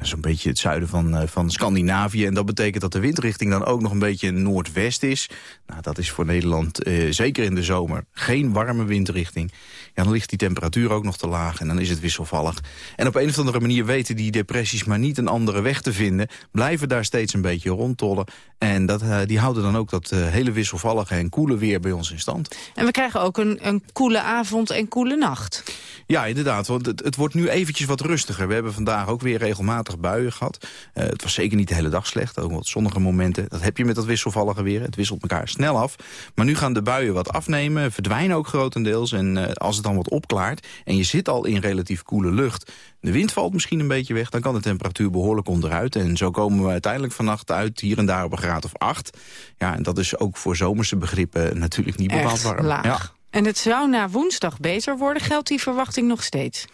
zo'n beetje het zuiden van, uh, van Scandinavië. En dat betekent dat de windrichting dan ook nog een beetje noordwest is. Nou, dat is voor Nederland, uh, zeker in de zomer, geen warme windrichting. Ja, dan ligt die temperatuur ook nog te laag en dan is het wisselvallig. En op een of andere manier weten die depressies maar niet een andere weg te vinden. Blijven daar steeds een beetje rondtollen. En dat, uh, die houden dan ook dat hele wisselvallige en koele weer bij ons in stand. En we krijgen ook een, een koele avond en koele nacht. Ja, inderdaad. Want het, het wordt nu eventjes wat rustiger. We hebben vandaag ook weer regelmatig buien gehad. Uh, het was zeker niet de hele dag slecht, ook wat zonnige momenten. Dat heb je met dat wisselvallige weer. Het wisselt elkaar snel af. Maar nu gaan de buien wat afnemen, verdwijnen ook grotendeels. En uh, als het dan wat opklaart en je zit al in relatief koele lucht... de wind valt misschien een beetje weg, dan kan de temperatuur behoorlijk onderuit. En zo komen we uiteindelijk vannacht uit hier en daar op een graad of acht. Ja, en dat is ook voor zomerse begrippen natuurlijk niet bepaald warm. Laag. Ja. En het zou na woensdag beter worden. Geldt die verwachting nog steeds?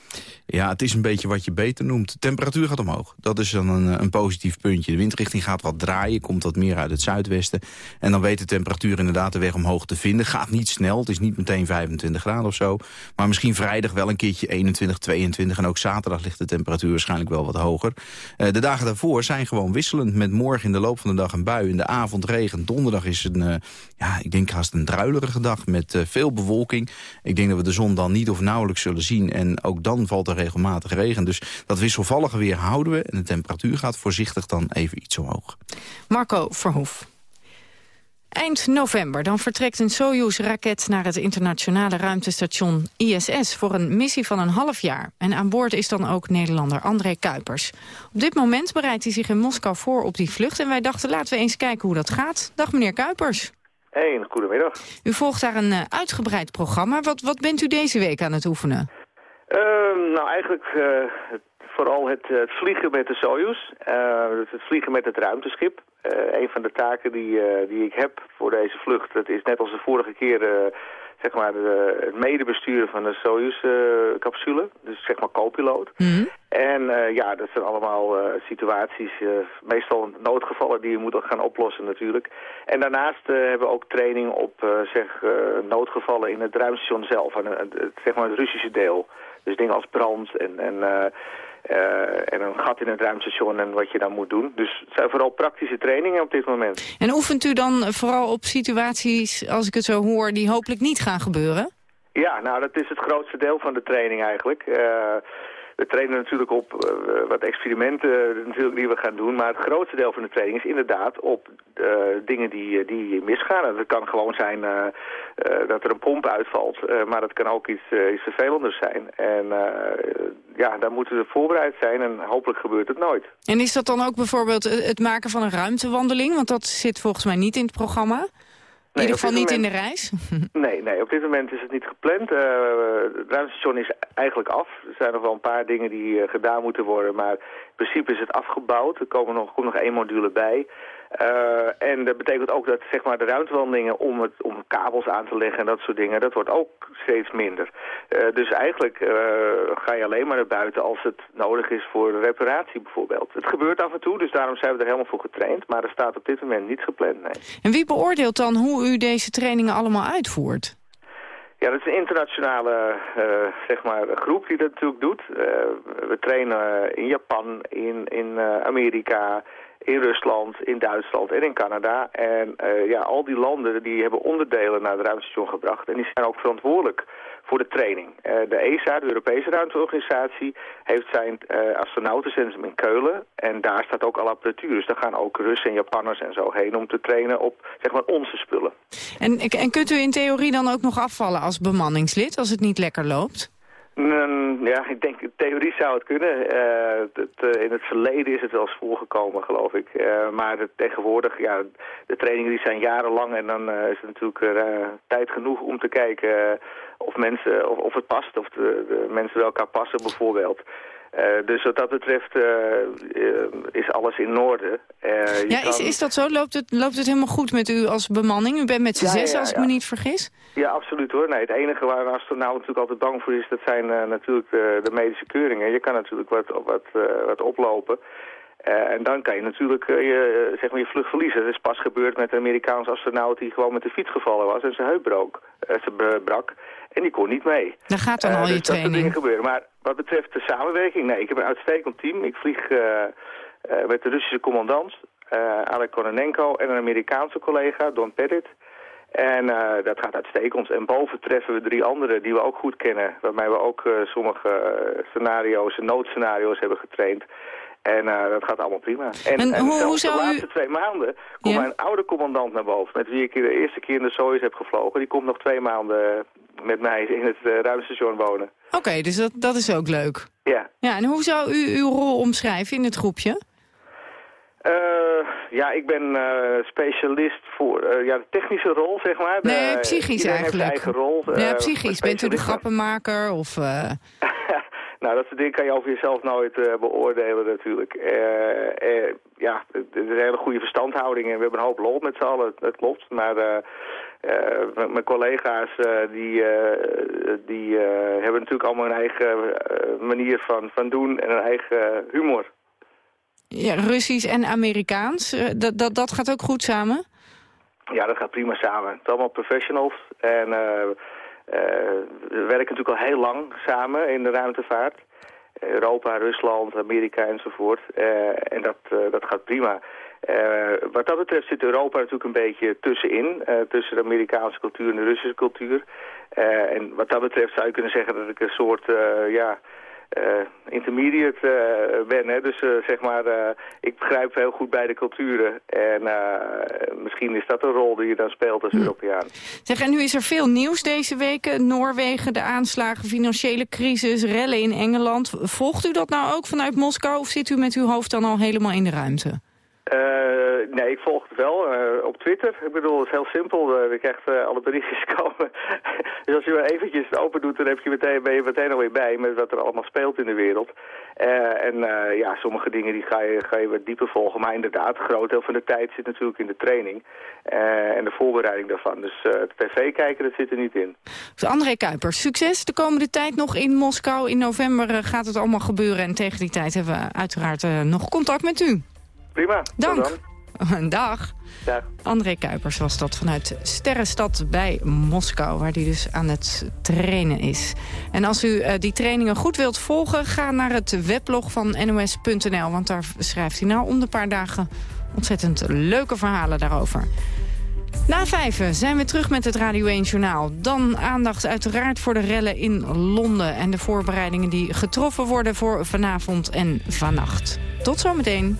Ja, het is een beetje wat je beter noemt. De temperatuur gaat omhoog. Dat is dan een, een positief puntje. De windrichting gaat wat draaien, komt wat meer uit het zuidwesten. En dan weet de temperatuur inderdaad de weg omhoog te vinden. Gaat niet snel, het is niet meteen 25 graden of zo. Maar misschien vrijdag wel een keertje 21, 22. En ook zaterdag ligt de temperatuur waarschijnlijk wel wat hoger. Uh, de dagen daarvoor zijn gewoon wisselend. Met morgen in de loop van de dag een bui. In de avond regen. Donderdag is een, uh, ja, ik denk haast een druilerige dag met uh, veel bewolking. Ik denk dat we de zon dan niet of nauwelijks zullen zien. En ook dan valt er regelmatig regen. Dus dat wisselvallige weer houden we. En de temperatuur gaat voorzichtig dan even iets omhoog. Marco Verhoef. Eind november dan vertrekt een Soyuz-raket naar het internationale ruimtestation ISS voor een missie van een half jaar. En aan boord is dan ook Nederlander André Kuipers. Op dit moment bereidt hij zich in Moskou voor op die vlucht en wij dachten laten we eens kijken hoe dat gaat. Dag meneer Kuipers. Hey, goedemiddag. U volgt daar een uh, uitgebreid programma. Wat, wat bent u deze week aan het oefenen? Uh, nou, eigenlijk uh, vooral het, het, vliegen met de Soyuz. het vliegen met het ruimteschip. een van de taken die, die ik heb voor deze vlucht, dat is net als de vorige keer zeg maar, de, het medebesturen van de Soyuz-capsule. dus zeg maar co-piloot. Mm. En uh, ja, dat zijn allemaal uh, situaties, uh, meestal noodgevallen die je moet gaan oplossen natuurlijk. En daarnaast hebben we ook training op zeg, noodgevallen in het ruimstation zelf, en, het, zeg maar het Russische deel. Dus dingen als brand en, en, en een gat in het ruimstation en wat je dan moet doen. Dus het zijn vooral praktische trainingen op dit moment. En oefent u dan vooral op situaties, als ik het zo hoor, die hopelijk niet gaan gebeuren? Ja, nou dat is het grootste deel van de training eigenlijk we trainen natuurlijk op uh, wat experimenten natuurlijk die we gaan doen. Maar het grootste deel van de training is inderdaad op uh, dingen die, die misgaan. En dat kan gewoon zijn dat er een pomp uitvalt. maar dat kan ook iets, iets vervelenders zijn. En ja, daar moeten we voorbereid zijn. En hopelijk gebeurt het nooit. En is dat dan ook bijvoorbeeld het maken van een ruimtewandeling? Want dat zit volgens mij niet in het programma. In ieder geval niet in de reis? Nee, nee, op dit moment is het niet gepland. Uh, het ruimtestation is eigenlijk af. Er zijn nog wel een paar dingen die uh, gedaan moeten worden, maar in principe is het afgebouwd. Er komen nog, komt nog één module bij. Uh, en dat betekent ook dat zeg maar, de ruimtewandelingen om, het, om kabels aan te leggen en dat soort dingen, dat wordt ook steeds minder. Uh, dus eigenlijk uh, ga je alleen maar naar buiten als het nodig is voor reparatie bijvoorbeeld. Het gebeurt af en toe, dus daarom zijn we er helemaal voor getraind, maar er staat op dit moment niet gepland. Nee. En wie beoordeelt dan hoe u deze trainingen allemaal uitvoert? Ja, dat is een internationale uh, zeg maar, groep die dat natuurlijk doet. Uh, we trainen in Japan, in, in uh, Amerika, in Rusland, in Duitsland en in Canada. En uh, ja, al die landen die hebben onderdelen naar het ruimtestation gebracht. En die zijn ook verantwoordelijk voor de training. Uh, de ESA, de Europese ruimteorganisatie, heeft zijn uh, astronautencentrum in Keulen. En daar staat ook al apparatuur. Dus daar gaan ook Russen en Japanners en zo heen om te trainen op zeg maar, onze spullen. En, en kunt u in theorie dan ook nog afvallen als bemanningslid als het niet lekker loopt? Ja, ik denk, theorie zou het kunnen. Uh, het, uh, in het verleden is het wel eens voorgekomen, geloof ik. Uh, maar tegenwoordig, ja, de trainingen die zijn jarenlang en dan is het natuurlijk tijd genoeg om te kijken of, mensen, of, of het past, of de, de mensen bij elkaar passen bijvoorbeeld. Uh, dus wat dat betreft uh, uh, is alles in orde. ja, is, is dat zo? Loopt het, loopt het helemaal goed met u als bemanning? U bent met z'n ja, zes, ja, als ik me niet vergis? Ja, absoluut hoor. Nee, het enige waar een astronaut natuurlijk altijd bang voor is... dat zijn natuurlijk de medische keuringen. Je kan natuurlijk wat, wat, wat oplopen. en dan kan je natuurlijk je, zeg maar je vlucht verliezen. Het is pas gebeurd met een Amerikaanse astronaut... die gewoon met de fiets gevallen was en zijn heup brook, ze brak. En die kon niet mee. Dan gaat dan al je dus training. Dat gebeuren. Maar wat betreft de samenwerking, nee, ik heb een uitstekend team. Ik vlieg uh, uh, met de Russische commandant, Alek Kononenko, en een Amerikaanse collega, Don Pettit. En dat gaat uitstekend. En boven treffen we drie anderen die we ook goed kennen. Waarmee we ook sommige scenario's en noodscenario's hebben getraind. En uh, dat gaat allemaal prima. En, en, en hoe, hoe de laatste twee maanden komt ja? mijn oude commandant naar boven. Met wie ik de eerste keer in de Soyuz heb gevlogen. Die komt nog twee maanden met mij in het uh, ruimtestation wonen. Oké, okay, dus dat, dat is ook leuk. Ja. Ja, en hoe zou u uw rol omschrijven in het groepje? Uh, ja, ik ben uh, specialist voor ja, de technische rol, zeg maar. Nee, psychisch eigenlijk. Heeft eigen rol. Ja, psychisch. Bent u de grappenmaker of... Nou, dat soort dingen kan je over jezelf nooit uh, beoordelen natuurlijk. Uh, uh, ja, het is een hele goede verstandhouding en we hebben een hoop lol met z'n allen, dat klopt. Maar mijn collega's die, die hebben natuurlijk allemaal een eigen manier van, van doen en een eigen humor. Ja, Russisch en Amerikaans, dat, dat, dat gaat ook goed samen? Ja, dat gaat prima samen. Het zijn allemaal professionals en... Uh, we werken natuurlijk al heel lang samen in de ruimtevaart. Europa, Rusland, Amerika enzovoort. Uh, en dat, uh, dat gaat prima. wat dat betreft zit Europa natuurlijk een beetje tussenin. tussen de Amerikaanse cultuur en de Russische cultuur. en wat dat betreft zou je kunnen zeggen dat ik een soort... ja, uh, intermediate uh, ben. Hè? Dus uh, zeg maar, ik begrijp heel goed beide culturen. En misschien is dat een rol die je dan speelt als Europeaan. Zeg, en nu is er veel nieuws deze week. Noorwegen, de aanslagen, financiële crisis, rellen in Engeland. Volgt u dat nou ook vanuit Moskou of zit u met uw hoofd dan al helemaal in de ruimte? Uh, nee, ik volg het wel uh, op Twitter. Ik bedoel, het is heel simpel. Uh, je krijgt alle berichtjes komen. dus als je maar eventjes open doet, dan heb je meteen, ben je meteen alweer bij met wat er allemaal speelt in de wereld. en ja, sommige dingen die ga je, ga je wat dieper volgen. Maar inderdaad, een groot deel van de tijd zit natuurlijk in de training. en de voorbereiding daarvan. Dus het tv kijken, dat zit er niet in. Dus André Kuipers, succes de komende tijd nog in Moskou. In november gaat het allemaal gebeuren. En tegen die tijd hebben we uiteraard nog contact met u. Prima. Dank. Dag. Dag. André Kuipers was dat vanuit Sterrenstad bij Moskou... waar hij dus aan het trainen is. En als u uh, die trainingen goed wilt volgen... ga naar het weblog van nos.nl... want daar schrijft hij nou om de paar dagen... ontzettend leuke verhalen daarover. Na vijven zijn we terug met het Radio 1 Journaal. Dan aandacht uiteraard voor de rellen in Londen... en de voorbereidingen die getroffen worden voor vanavond en vannacht. Tot zometeen.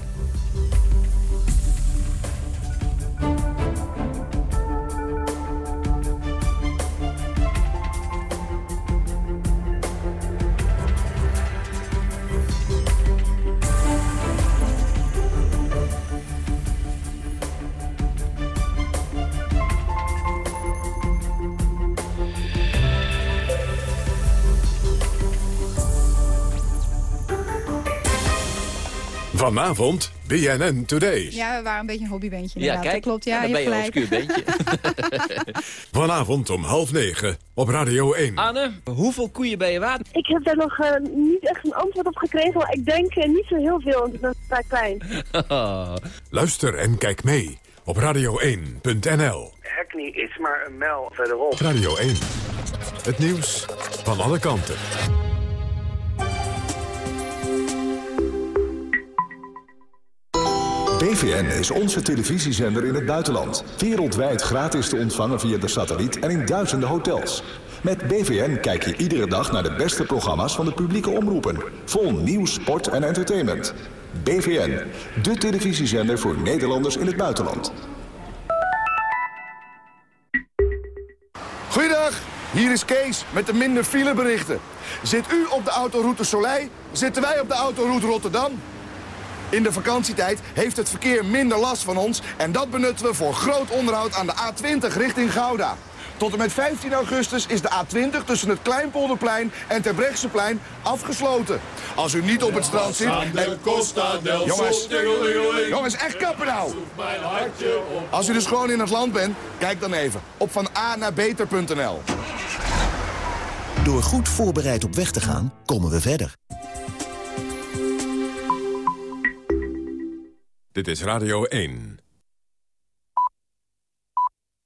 Vanavond BNN Today. Ja, we waren een beetje een hobbybandje. Ja, kijk, dat klopt. Ja, dan ben je een obscuur beentje. Vanavond om half negen op Radio 1. Anne, hoeveel koeien ben je waard? Ik heb daar nog uh, niet echt een antwoord op gekregen, maar ik denk uh, niet zo heel veel, want ik ben vrij klein. Luister en kijk mee op radio1.nl. Hackney is maar een mijl verderop. Radio 1. Het nieuws van alle kanten. BVN is onze televisiezender in het buitenland. Wereldwijd gratis te ontvangen via de satelliet en in duizenden hotels. Met BVN kijk je iedere dag naar de beste programma's van de publieke omroepen. Vol nieuws, sport en entertainment. BVN, de televisiezender voor Nederlanders in het buitenland. Goeiedag, hier is Kees met de minder fileberichten. Zit u op de autoroute Soleil, zitten wij op de autoroute Rotterdam. In de vakantietijd heeft het verkeer minder last van ons... en dat benutten we voor groot onderhoud aan de A20 richting Gouda. Tot en met 15 augustus is de A20 tussen het Kleinpolderplein en Terbrechtseplein afgesloten. Als u niet op het strand zit... Jongens, jongens, echt kappen nou! Als u dus gewoon in het land bent, kijk dan even op van A naar beter.nl. Door goed voorbereid op weg te gaan, komen we verder. Dit is Radio 1.